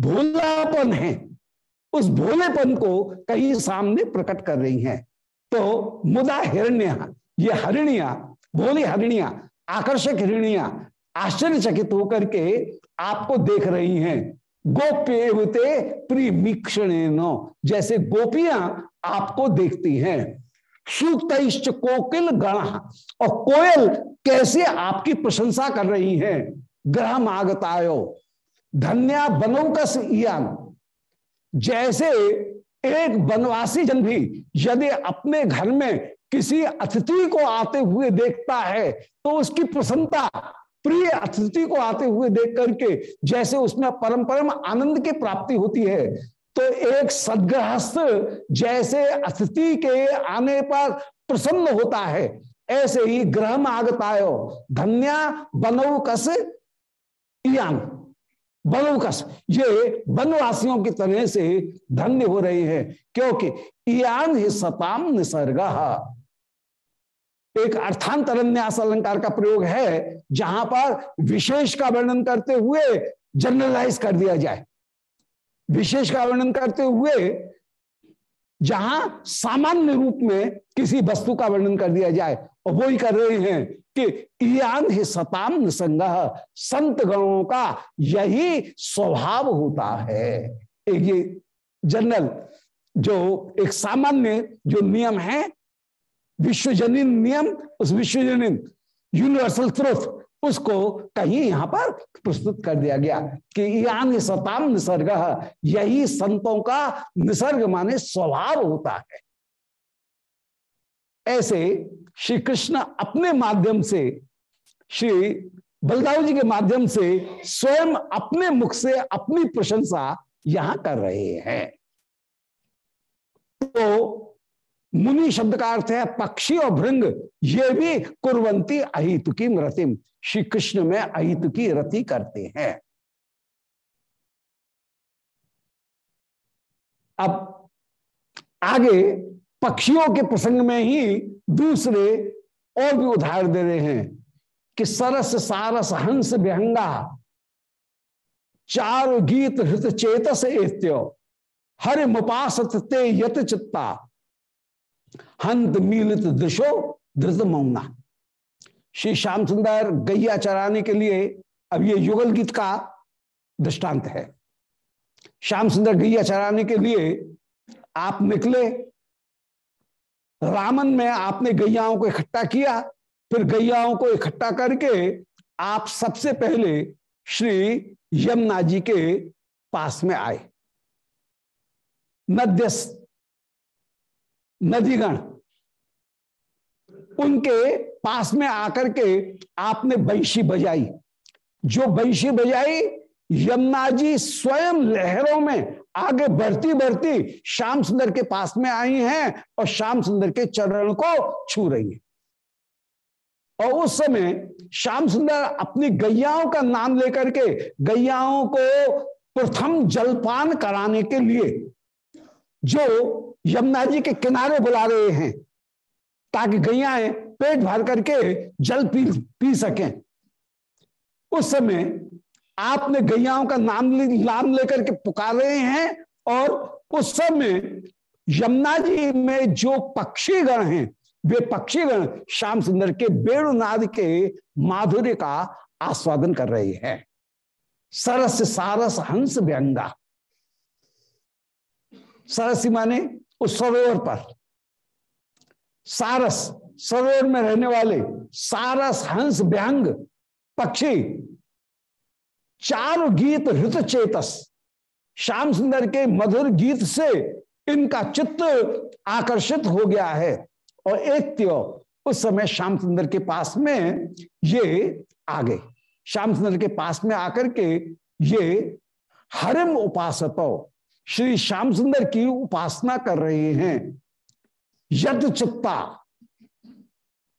भोलापन है उस भोलेपन को कहीं सामने प्रकट कर रही हैं। तो मुदा हिरण्य, ये हरिणिया, भोली हरिणिया, आकर्षक हिरणिया, आश्चर्यचकित होकर के आपको देख रही हैं। गोप्यते प्रीमीक्षण जैसे गोपियाँ आपको देखती हैं। सुक्त कोकिल गण, और कोयल कैसे आपकी प्रशंसा कर रही हैं। ग्रह मागतायो, धन्या बनौकस इयान जैसे एक वनवासी जन भी यदि अपने घर में किसी अतिथि को आते हुए देखता है तो उसकी प्रसन्नता, प्रिय अतिथि को आते हुए देख करके जैसे उसमें परम परम आनंद की प्राप्ति होती है तो एक सदग्रहस्थ जैसे अतिथि के आने पर प्रसन्न होता है। ऐसे ही ग्रह आगतायो धन्या बनऊ कस इयान। बनौकस ये वनवासियों की तरह से धन्य हो रहे हैं, क्योंकि इयान ही सताम निसर्ग। एक अर्थांतरन्यास अलंकार का प्रयोग है, जहाँ पर विशेष का वर्णन करते हुए जनरलाइज कर दिया जाए। विशेष का वर्णन करते हुए, जहाँ सामान्य रूप में किसी वस्तु का वर्णन कर दिया जाए और वो ही कर रहे हैं कि ही सताम निसंग संत गणों का यही स्वभाव होता है। एक ये जनरल जो एक सामान्य जो नियम है, विश्वजनीन नियम, उस विश्वजनीन यूनिवर्सल ट्रुथ उसको कहीं यहाँ पर प्रस्तुत कर दिया गया कि यान सताम निसर्ग यही संतों का निसर्ग माने स्वभाव होता है। ऐसे श्री कृष्ण अपने माध्यम से, श्री बलदाव जी के माध्यम से स्वयं अपने मुख से अपनी प्रशंसा यहाँ कर रहे हैं। तो मुनि शब्द का अर्थ है पक्षी और भृंग, ये भी कुरवंती अहित की मृतिम, श्री कृष्ण में अहित की रति करते हैं। अब आगे पक्षियों के प्रसंग में ही दूसरे और भी उदाहरण दे रहे हैं कि सरस सारस हंस विहंगा चार गीत हृत चेतस एत्यो, हर मुपासत ते यत चित्ता, हंत मीलित दृशो धृत मौना। श्री श्याम सुंदर गैया चराने के लिए अब ये युगल गीत का दृष्टांत है। श्याम सुंदर गैया चराने के लिए आप निकले रामन में आपने गैयाओं को इकट्ठा किया, फिर गैयाओं को इकट्ठा करके आप सबसे पहले श्री यमुना जी के पास में आए। नद्य नदीगण, उनके पास में आकर के आपने बैंशी बजाई। जो बैंशी बजाई, यमुना जी स्वयं लहरों में आगे बढ़ती बढ़ती श्याम सुंदर के पास में आई हैं और श्याम सुंदर के चरण को छू रही है। और उस समय श्याम सुंदर अपनी गैयाओं का नाम लेकर के गैयाओं को प्रथम जलपान कराने के लिए जो यमुना जी के किनारे बुला रहे हैं, ताकि गैयाएँ पेट भर करके जल पी पी सकें। उस समय आपने गैयाओं का नाम नाम लेकर के पुकार रहे हैं और उस समय यमुना जी में जो पक्षीगण हैं, वे पक्षीगण श्याम सुंदर के बेणुनाद के माधुर्य का आस्वादन कर रहे हैं। सरस सारस हंस व्यंगा। सरसी माने उस सरोवर पर। सारस, सरोवर में रहने वाले सारस हंस व्यंग पक्षी चार गीत हृत चेतस। श्याम सुंदर के मधुर गीत से इनका चित्त आकर्षित हो गया है। और एक त्यो, उस समय श्याम सुंदर के पास में ये आ गए। श्याम सुंदर के पास में आकर के ये हरिम उपासतो, श्री श्याम सुंदर की उपासना कर रहे हैं। यद चित्ता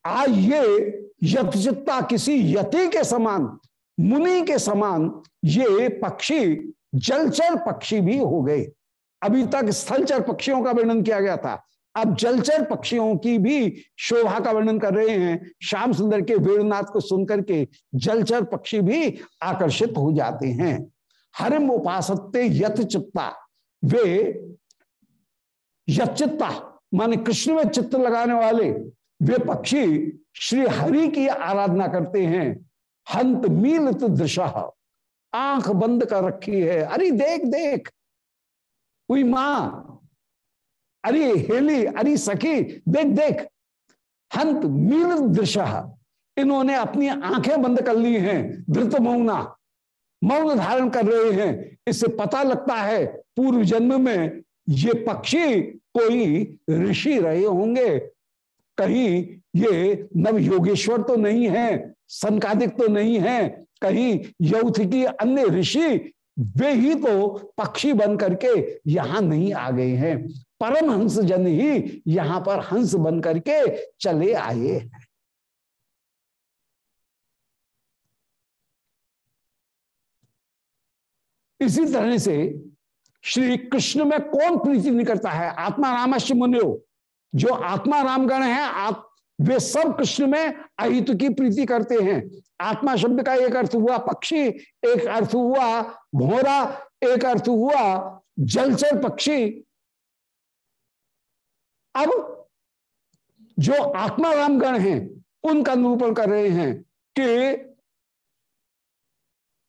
आज ये यथ चित्ता किसी यति के समान मुनि के समान ये पक्षी, जलचर पक्षी भी हो गए। अभी तक स्थलचर पक्षियों का वर्णन किया गया था। अब जलचर पक्षियों की भी शोभा का वर्णन कर रहे हैं। श्याम सुंदर के वेणुनाथ को सुनकर के जलचर पक्षी भी आकर्षित हो जाते हैं। हरिम उपासते यथ चित्ता। वे यचित्ता माने कृष्ण में चित्त लगाने वाले, वे पक्षी श्री हरि की आराधना करते हैं। हंत मीलित दृशा। आँख बंद कर रखी है। अरे देख देख। कोई माँ, अरे हेली, अरे सखी, देख देख। हंत मीलित दृशा। इन्होंने अपनी आँखें बंद कर ली हैं, धृत मौना। मौन धारण कर रहे हैं। इससे पता लगता है, पूर्व जन्म में ये पक्षी कोई ऋषि रहे होंगे। कहीं ये नव योगेश्वर तो नहीं है। संकादिक तो नहीं है। कहीं यौथ की अन्य ऋषि वे ही तो पक्षी बन करके यहाँ नहीं आ गए हैं। परम हंस जन ही यहाँ पर हंस बन करके चले आए हैं। इसी तरह से श्री कृष्ण में कौन प्रीति नहीं करता है? आत्मा रामश्य मुनियो, जो आत्मा रामगण है आप वे सब कृष्ण में अहित की प्रीति करते हैं। आत्मा शब्द का एक अर्थ हुआ पक्षी, एक अर्थ हुआ भोरा एक अर्थ हुआ जलचर पक्षी। अब जो आत्मा रामगण हैं, उनका निरूपण कर रहे हैं कि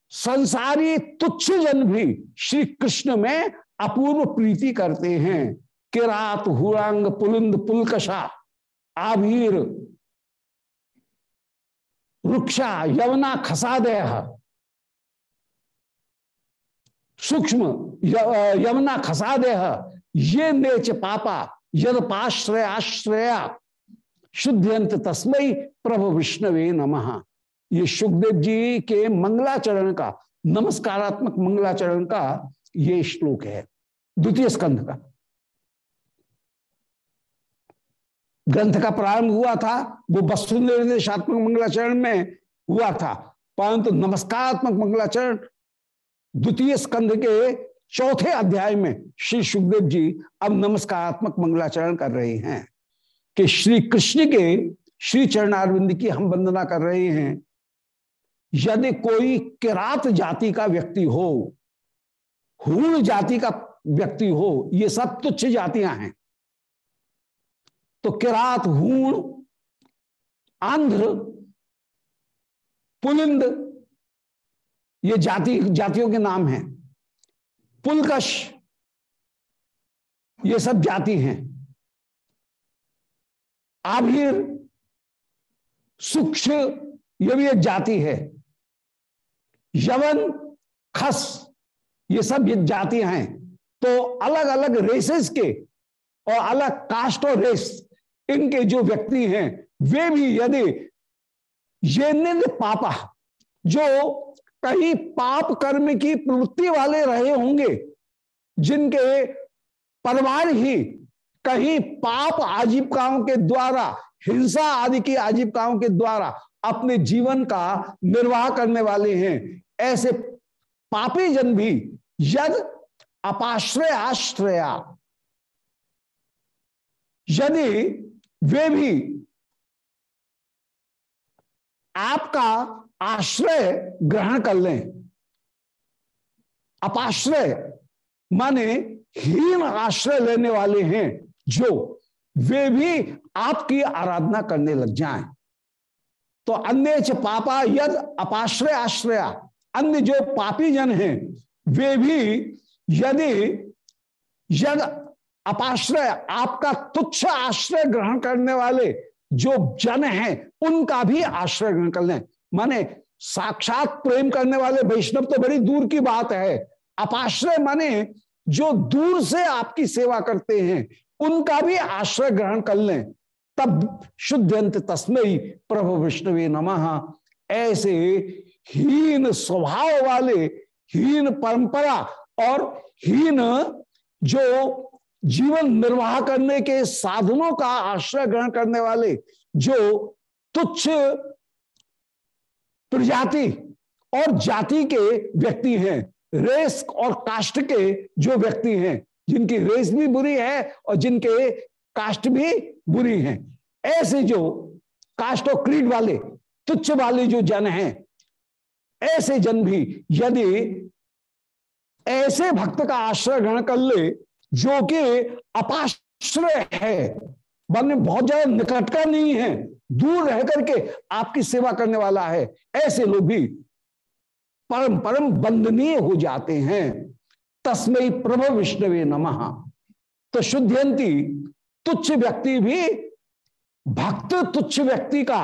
संसारी तुच्छ जन भी श्री कृष्ण में अपूर्व प्रीति करते हैं। किरात, हुरंग, पुलिंद, पुलकशा। आभीर वृक्षा यवना खसादय सूक्ष्म यमुना खसादय ये नेच पापा, यद पाश्रय पाश्रयाश्रया शुद्धियंत तस्मय प्रभु विष्णवे नमः। ये सुखदेव जी के मंगलाचरण का, नमस्कारात्मक मंगलाचरण का ये श्लोक है। द्वितीय स्कंध का। ग्रंथ का प्रारंभ हुआ था, वो वस्तु निर्देशात्मक मंगलाचरण में हुआ था। परंतु नमस्कारात्मक मंगलाचरण द्वितीय स्कंध के चौथे अध्याय में श्री सुखदेव जी अब नमस्कारात्मक मंगलाचरण कर रहे हैं कि श्री कृष्ण के श्री चरणारविंद की हम वंदना कर रहे हैं। यदि कोई किरात जाति का व्यक्ति हो, हूण जाति का व्यक्ति हो, ये सब तुच्छ जातियाँ हैं। तो किरात हूण, आंध्र, पुलिंद, ये जाति, जातियों के नाम हैं। पुलकश, ये सब जाति हैं। आभिर, सूक्ष्म, ये भी एक जाति है। यवन, खस, ये सब ये जातियाँ हैं। तो अलग अलग रेसेस के और अलग कास्ट और रेस इनके जो व्यक्ति हैं, वे भी यदि ये निंद पापा, जो कहीं पाप कर्म की प्रवृत्ति वाले रहे होंगे, जिनके परिवार ही कहीं पाप आजीविकाओं के द्वारा, हिंसा आदि की आजीविकाओं के द्वारा अपने जीवन का निर्वाह करने वाले हैं, ऐसे पापी जन भी यद अपाश्रय आश्रया यदि वे भी आपका आश्रय ग्रहण कर लें। अपाश्रय माने हीन आश्रय लेने वाले हैं जो वे भी आपकी आराधना करने लग जाएँ। तो अन्य च पापा यद अपाश्रय आश्रया, अन्य जो पापी जन हैं, वे भी यदि यद अपाश्रय, आपका तुच्छ आश्रय ग्रहण करने वाले जो जन हैं, उनका भी आश्रय ग्रहण कर लें। माने साक्षात प्रेम करने वाले वैष्णव तो बड़ी दूर की बात है। अपाश्रय माने जो दूर से आपकी सेवा करते हैं, उनका भी आश्रय ग्रहण कर लें। तब शुद्ध तस्मय प्रभु विष्णुवे नमः। ऐसे हीन स्वभाव वाले, हीन परंपरा और हीन जो जीवन निर्वाह करने के साधनों का आश्रय ग्रहण करने वाले जो तुच्छ प्रजाति और जाति के व्यक्ति हैं रेस और कास्ट के जो व्यक्ति हैं, जिनकी रेस भी बुरी है और जिनके कास्ट भी बुरी हैं। ऐसे जो कास्ट और क्रीड वाले, तुच्छ वाले जो जन हैं, ऐसे जन भी यदि ऐसे भक्त का आश्रय ग्रहण कर ले जो कि अपाश्रय है मन बहुत ज़्यादा निकट का नहीं है, दूर रह करके आपकी सेवा करने वाला है। ऐसे लोग भी परम परम बंदनीय हो जाते हैं। तस्मय प्रभु विष्णवे नमः। तो शुद्धयंती तुच्छ व्यक्ति भी, भक्त तुच्छ व्यक्ति का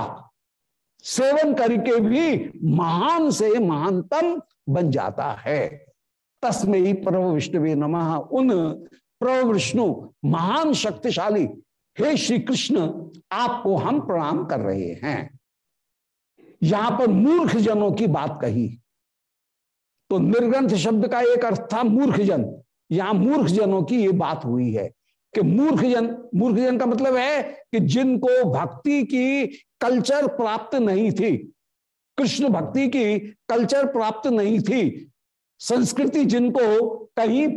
सेवन करके भी महान से महानतम बन जाता है। तस्मय प्रभु विष्णुवे नमः। उन प्रभु विष्णु महान शक्तिशाली। हे श्री कृष्ण आपको हम प्रणाम कर रहे हैं। यहाँ पर मूर्ख जनों की बात कही। तो निर्ग्रंथ शब्द का एक अर्थ था मूर्ख जन यहाँ मूर्ख जनों की ये बात हुई है कि मूर्ख जन मूर्ख जन का मतलब है कि जिनको भक्ति की कल्चर प्राप्त नहीं थी, कृष्ण भक्ति की कल्चर प्राप्त नहीं थी, संस्कृति जिनको कहीं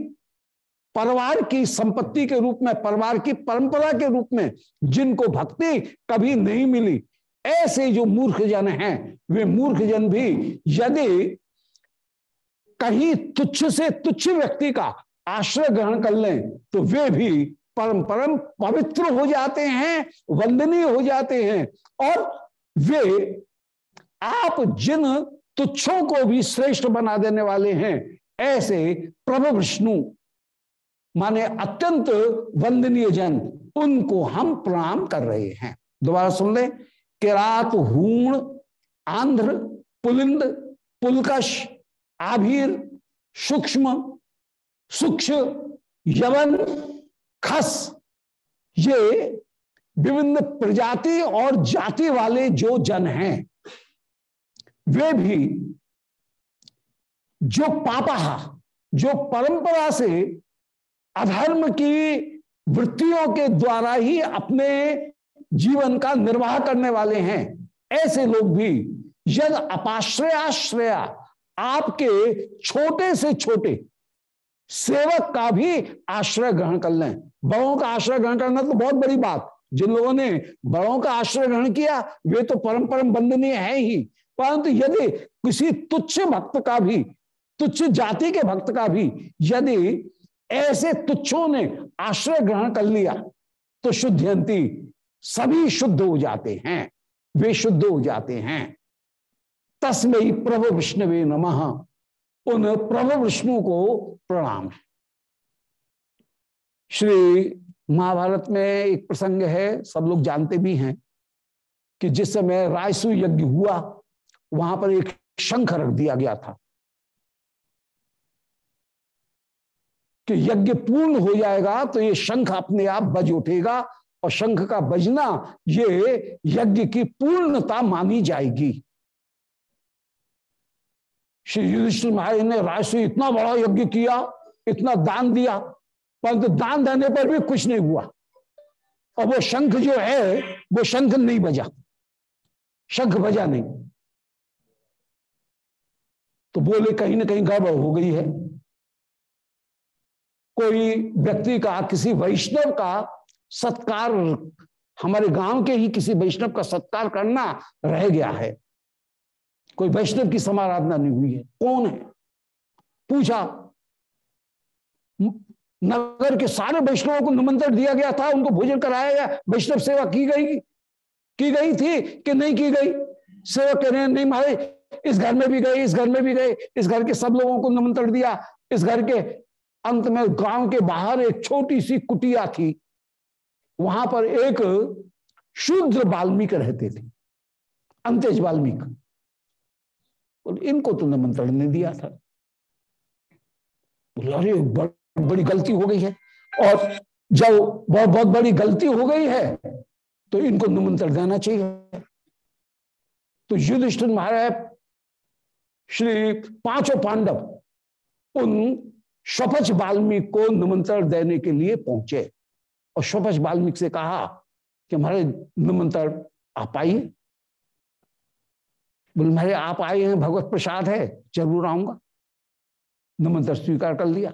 परिवार की संपत्ति के रूप में, परिवार की परंपरा के रूप में जिनको भक्ति कभी नहीं मिली, ऐसे जो मूर्ख जन हैं, वे मूर्ख जन भी यदि कहीं तुच्छ से तुच्छ व्यक्ति का आश्रय ग्रहण कर लें तो वे भी परम परम पवित्र हो जाते हैं, वंदनीय हो जाते हैं। और वे आप जिन तुच्छों को भी श्रेष्ठ बना देने वाले हैं, ऐसे प्रभु विष्णु माने अत्यंत वंदनीय जन, उनको हम प्रणाम कर रहे हैं। दोबारा सुन ले, किरात, हूण, आंध्र, पुलिंद, पुलकश, आभीर, सूक्ष्म सूक्ष्म, यवन, खस, ये विभिन्न प्रजाति और जाति वाले जो जन हैं, वे भी जो पापा जो परंपरा से अधर्म की वृत्तियों के द्वारा ही अपने जीवन का निर्वाह करने वाले हैं। ऐसे लोग भी यद अपाश्रयाश्रया, आपके छोटे से छोटे सेवक का भी आश्रय ग्रहण कर लें। बड़ों का आश्रय ग्रहण करना तो बहुत बड़ी बात। जिन लोगों ने बड़ों का आश्रय ग्रहण किया, वे तो परम परम बंदनीय है ही। परंतु यदि किसी तुच्छ भक्त का भी, तुच्छ जाति के भक्त का भी यदि ऐसे तुच्छों ने आश्रय ग्रहण कर लिया तो शुद्धयंती सभी शुद्ध हो जाते हैं, वे शुद्ध हो जाते हैं। तस्मय प्रभु विष्णुवे नमः। उन प्रभु विष्णु को प्रणाम। है श्री महाभारत में एक प्रसंग है, सब लोग जानते भी हैं, कि जिस समय रायसु यज्ञ हुआ, वहाँ पर एक शंख रख दिया गया था। कि यज्ञ पूर्ण हो जाएगा तो ये शंख अपने आप बज उठेगा और शंख का बजना ये यज्ञ की पूर्णता मानी जाएगी। श्री युधिष्ठिर महाराज ने से इतना बड़ा यज्ञ किया, इतना दान दिया, परंतु दान देने पर भी कुछ नहीं हुआ। और वो शंख जो है, वो शंख नहीं बजा। शंख बजा नहीं। तो बोले कहीं ना कहीं गड़बड़ हो गई है। कोई व्यक्ति का, किसी वैष्णव का सत्कार, हमारे गाँव के ही किसी वैष्णव का सत्कार करना रह गया है। कोई वैष्णव की समाराधना नहीं हुई है। कौन है? पूछा। नगर के सारे वैष्णवों को निमंत्रण दिया गया था, उनको भोजन कराया गया, वैष्णव सेवा की गई की गई थी कि नहीं की गई? सेवा हैं, नहीं मारे, इस घर में भी गए, इस घर में भी गए, इस घर के सब लोगों को निमंत्रण दिया, इस घर के अंत में गाँव के बाहर एक छोटी सी कुटिया थी। वहाँ पर एक शूद्र बाल्मीक रहते थे अंतेज बाल्मीक इनको तो निमंत्रण नहीं दिया था। अरे बड़, बड़ी गलती हो गई है। और जब बहुत बहुत बड़ी गलती हो गई है तो इनको निमंत्रण देना चाहिए। तो युधिष्ठिर महाराज श्री पाँचों पांडव उन शपच वाल्मीकि को निमंत्रण देने के लिए पहुँचे। और शपच वाल्मीकि से कहा कि हमारे निमंत्रण आप आइए। बोले मेरे आप आए हैं, भगवत प्रसाद है, ज़रूर आऊँगा। निमंत्रण स्वीकार कर लिया।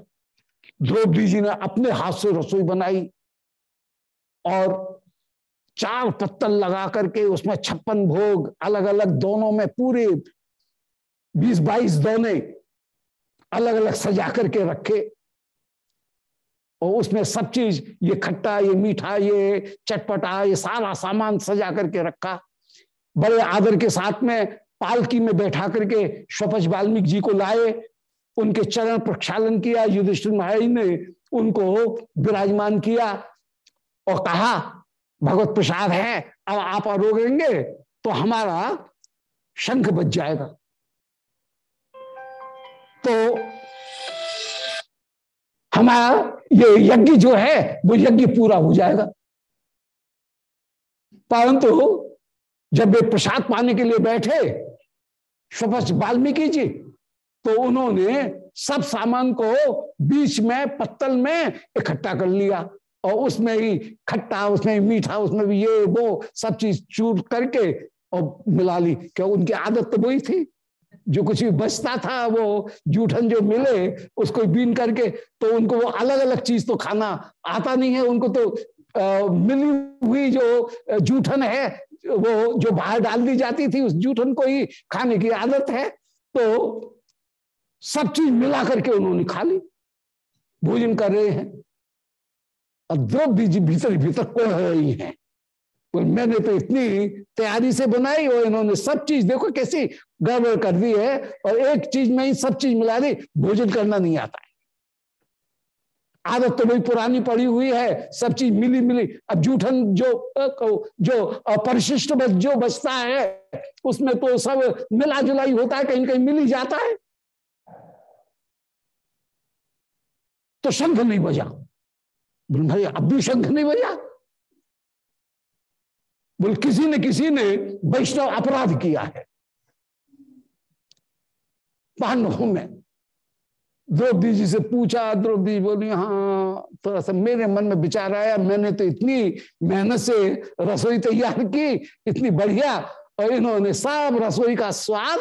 द्रौपदी जी ने अपने हाथ से रसोई बनाई और चार पत्तल लगा करके उसमें छप्पन भोग अलग अलग दोनों में पूरे बीस बाईस दोने अलग अलग सजा करके रखे। और उसमें सब चीज़, ये खट्टा, ये मीठा, ये चटपटा, ये सारा सामान सजा करके रखा। बड़े आदर के साथ में पालकी में बैठा करके स्वपच वाल्मीकि जी को लाए, उनके चरण प्रक्षालन किया, युधिष्ठिर महाराज ने उनको विराजमान किया और कहा, भगवत प्रसाद है, अब आप रोकेंगे तो हमारा शंख बच जाएगा। तो हमारा ये यज्ञ जो है, वो यज्ञ पूरा हो जाएगा। परंतु जब वे प्रसाद पाने के लिए बैठे स्वपच वाल्मीकि जी तो उन्होंने सब सामान को बीच में, पत्तल में इकट्ठा कर लिया और उसमें ही खट्टा, उसमें ही मीठा, उसमें भी ये, वो सब चीज़ चूर करके और मिला ली क्या उनकी आदत तो वही थी। जो कुछ भी बचता था वो जूठन जो मिले उसको बीन करके तो उनको वो अलग अलग चीज़ तो खाना आता नहीं है उनको तो आ, मिली हुई जो जूठन है वो जो बाहर डाल दी जाती थी उस जूठन को ही खाने की आदत है तो सब चीज़ मिला करके उन्होंने खा ली। भोजन कर रहे हैं। और द्रव्य जी भीतर भीतर कोह रही हैं मैंने तो इतनी तैयारी से बनाई और इन्होंने सब चीज़ देखो कैसी गड़बड़ कर दी है और एक चीज़ में ही सब चीज़ मिला दी, भोजन करना नहीं आता है। आदत तो भाई पुरानी पड़ी हुई है, सब चीज़ मिली मिली। अब जूठन जो जो परिशिष्ट जो बचता है, उसमें तो सब मिला जुलाई होता है, कहीं कहीं मिल ही जाता है। तो शंख नहीं बजा। बोल, भाई, अब भी शंख नहीं बजा? बोल, किसी ने किसी ने वैष्णव अपराध किया है। पांडवों में द्रौपदी जी से पूछा, द्रौपदी बोली हाँ थोड़ा सा मेरे मन में विचार आया, मैंने तो इतनी मेहनत से रसोई तैयार की, इतनी बढ़िया, और इन्होंने सब रसोई का स्वाद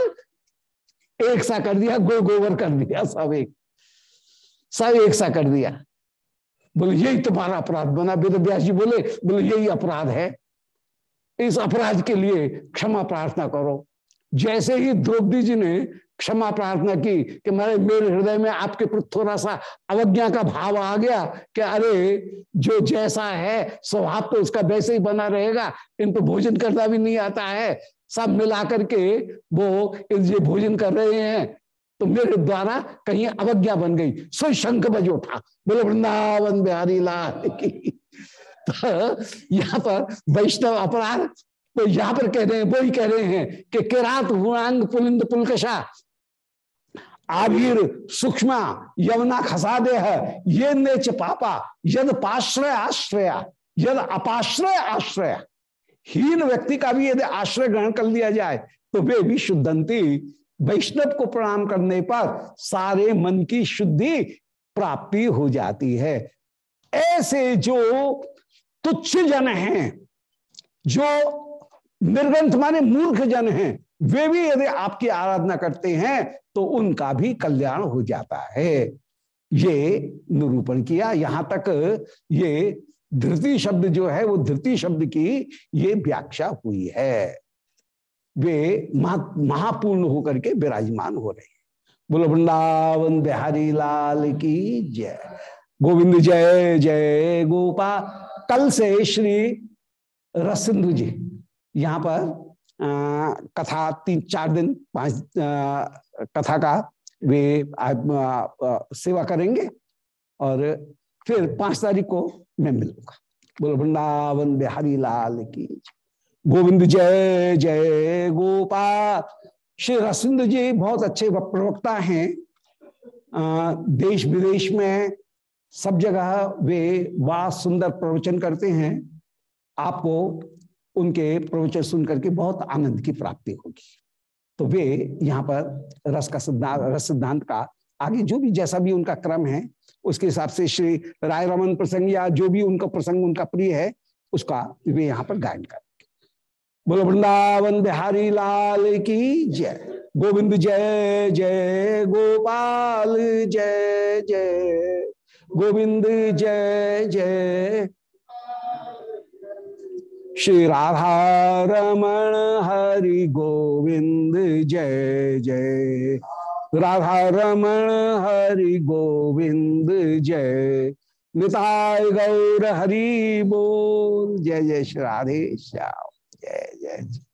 एक सा कर दिया गो गोबर कर दिया, सब एक सब एक सा कर दिया। बोले, यही तुम्हारा अपराध बना। वेद व्यास जी बोले बोले, यही अपराध है। इस अपराध के लिए क्षमा प्रार्थना करो। जैसे ही द्रौपदी जी ने क्षमा प्रार्थना की कि मेरे मेरे हृदय में आपके प्रति थोड़ा सा अवज्ञा का भाव आ गया कि अरे, जो जैसा है, स्वभाव तो उसका वैसे ही बना रहेगा। इन पर भोजन करना भी नहीं आता है। सब मिला करके वो ये भोजन कर रहे हैं। तो मेरे द्वारा कहीं अवज्ञा बन गई। सो शंख बज उठा। बोले, वृंदावन बिहारी लाल तो यहाँ पर वैष्णव अपराध तो यहाँ पर कह रहे हैं वही कह रहे हैं कि किरात हुआंग पुलिंद पुलकशा। आभीर सूक्ष्म यमुना खसा दे है ये नेच पापा, यद पाश्रय आश्रया, यद अपाश्रय आश्रय। हीन व्यक्ति का भी यदि आश्रय ग्रहण कर लिया जाए तो वे भी शुद्धंती। वैष्णव को प्रणाम करने पर सारे मन की शुद्धि प्राप्ति हो जाती है। ऐसे जो तुच्छ जन हैं, जो निर्गंथ माने मूर्ख जन हैं, वे भी यदि आपकी आराधना करते हैं तो उनका भी कल्याण हो जाता है। ये निरूपण किया। यहाँ तक ये धृति शब्द जो है वो धृति शब्द की ये व्याख्या हुई है। वे महापूर्ण होकर के विराजमान हो रहे हैं। बोलो वृंदावन बिहारी लाल की जय। गोविंद जय जय गोपा। कल से श्री रसिंधु जी यहाँ पर आ, कथा तीन चार दिन पाँच कथा का वे सेवा करेंगे और फिर पाँच तारीख को मैं मिलूँगा। बोलो, वृंदावन बिहारी लाल की गोविंद जय जय गोपाल। श्री रसिंद जी बहुत अच्छे प्रवक्ता हैं। देश विदेश में सब जगह वे बड़ा सुंदर प्रवचन करते हैं। आपको उनके प्रवचन सुन करके बहुत आनंद की प्राप्ति होगी। तो वे यहाँ पर रस का सिद्धांत रस सिद्धांत का आगे जो भी जैसा भी उनका क्रम है, उसके हिसाब से श्री राय रमन प्रसंग या जो भी उनका प्रसंग उनका प्रिय है, उसका वे यहाँ पर गायन करेंगे। बोलो, वृंदावन बिहारी लाल की जय। गोविंद जय जय गोपाल जय जय। गोविंद जय जय श्री राधा रमण हरि गोविंद, जय जय। राधा रमण हरि गोविंद, जय। निताय गौर हरि बोल। जय जय श्री राधे श्याम। जय जय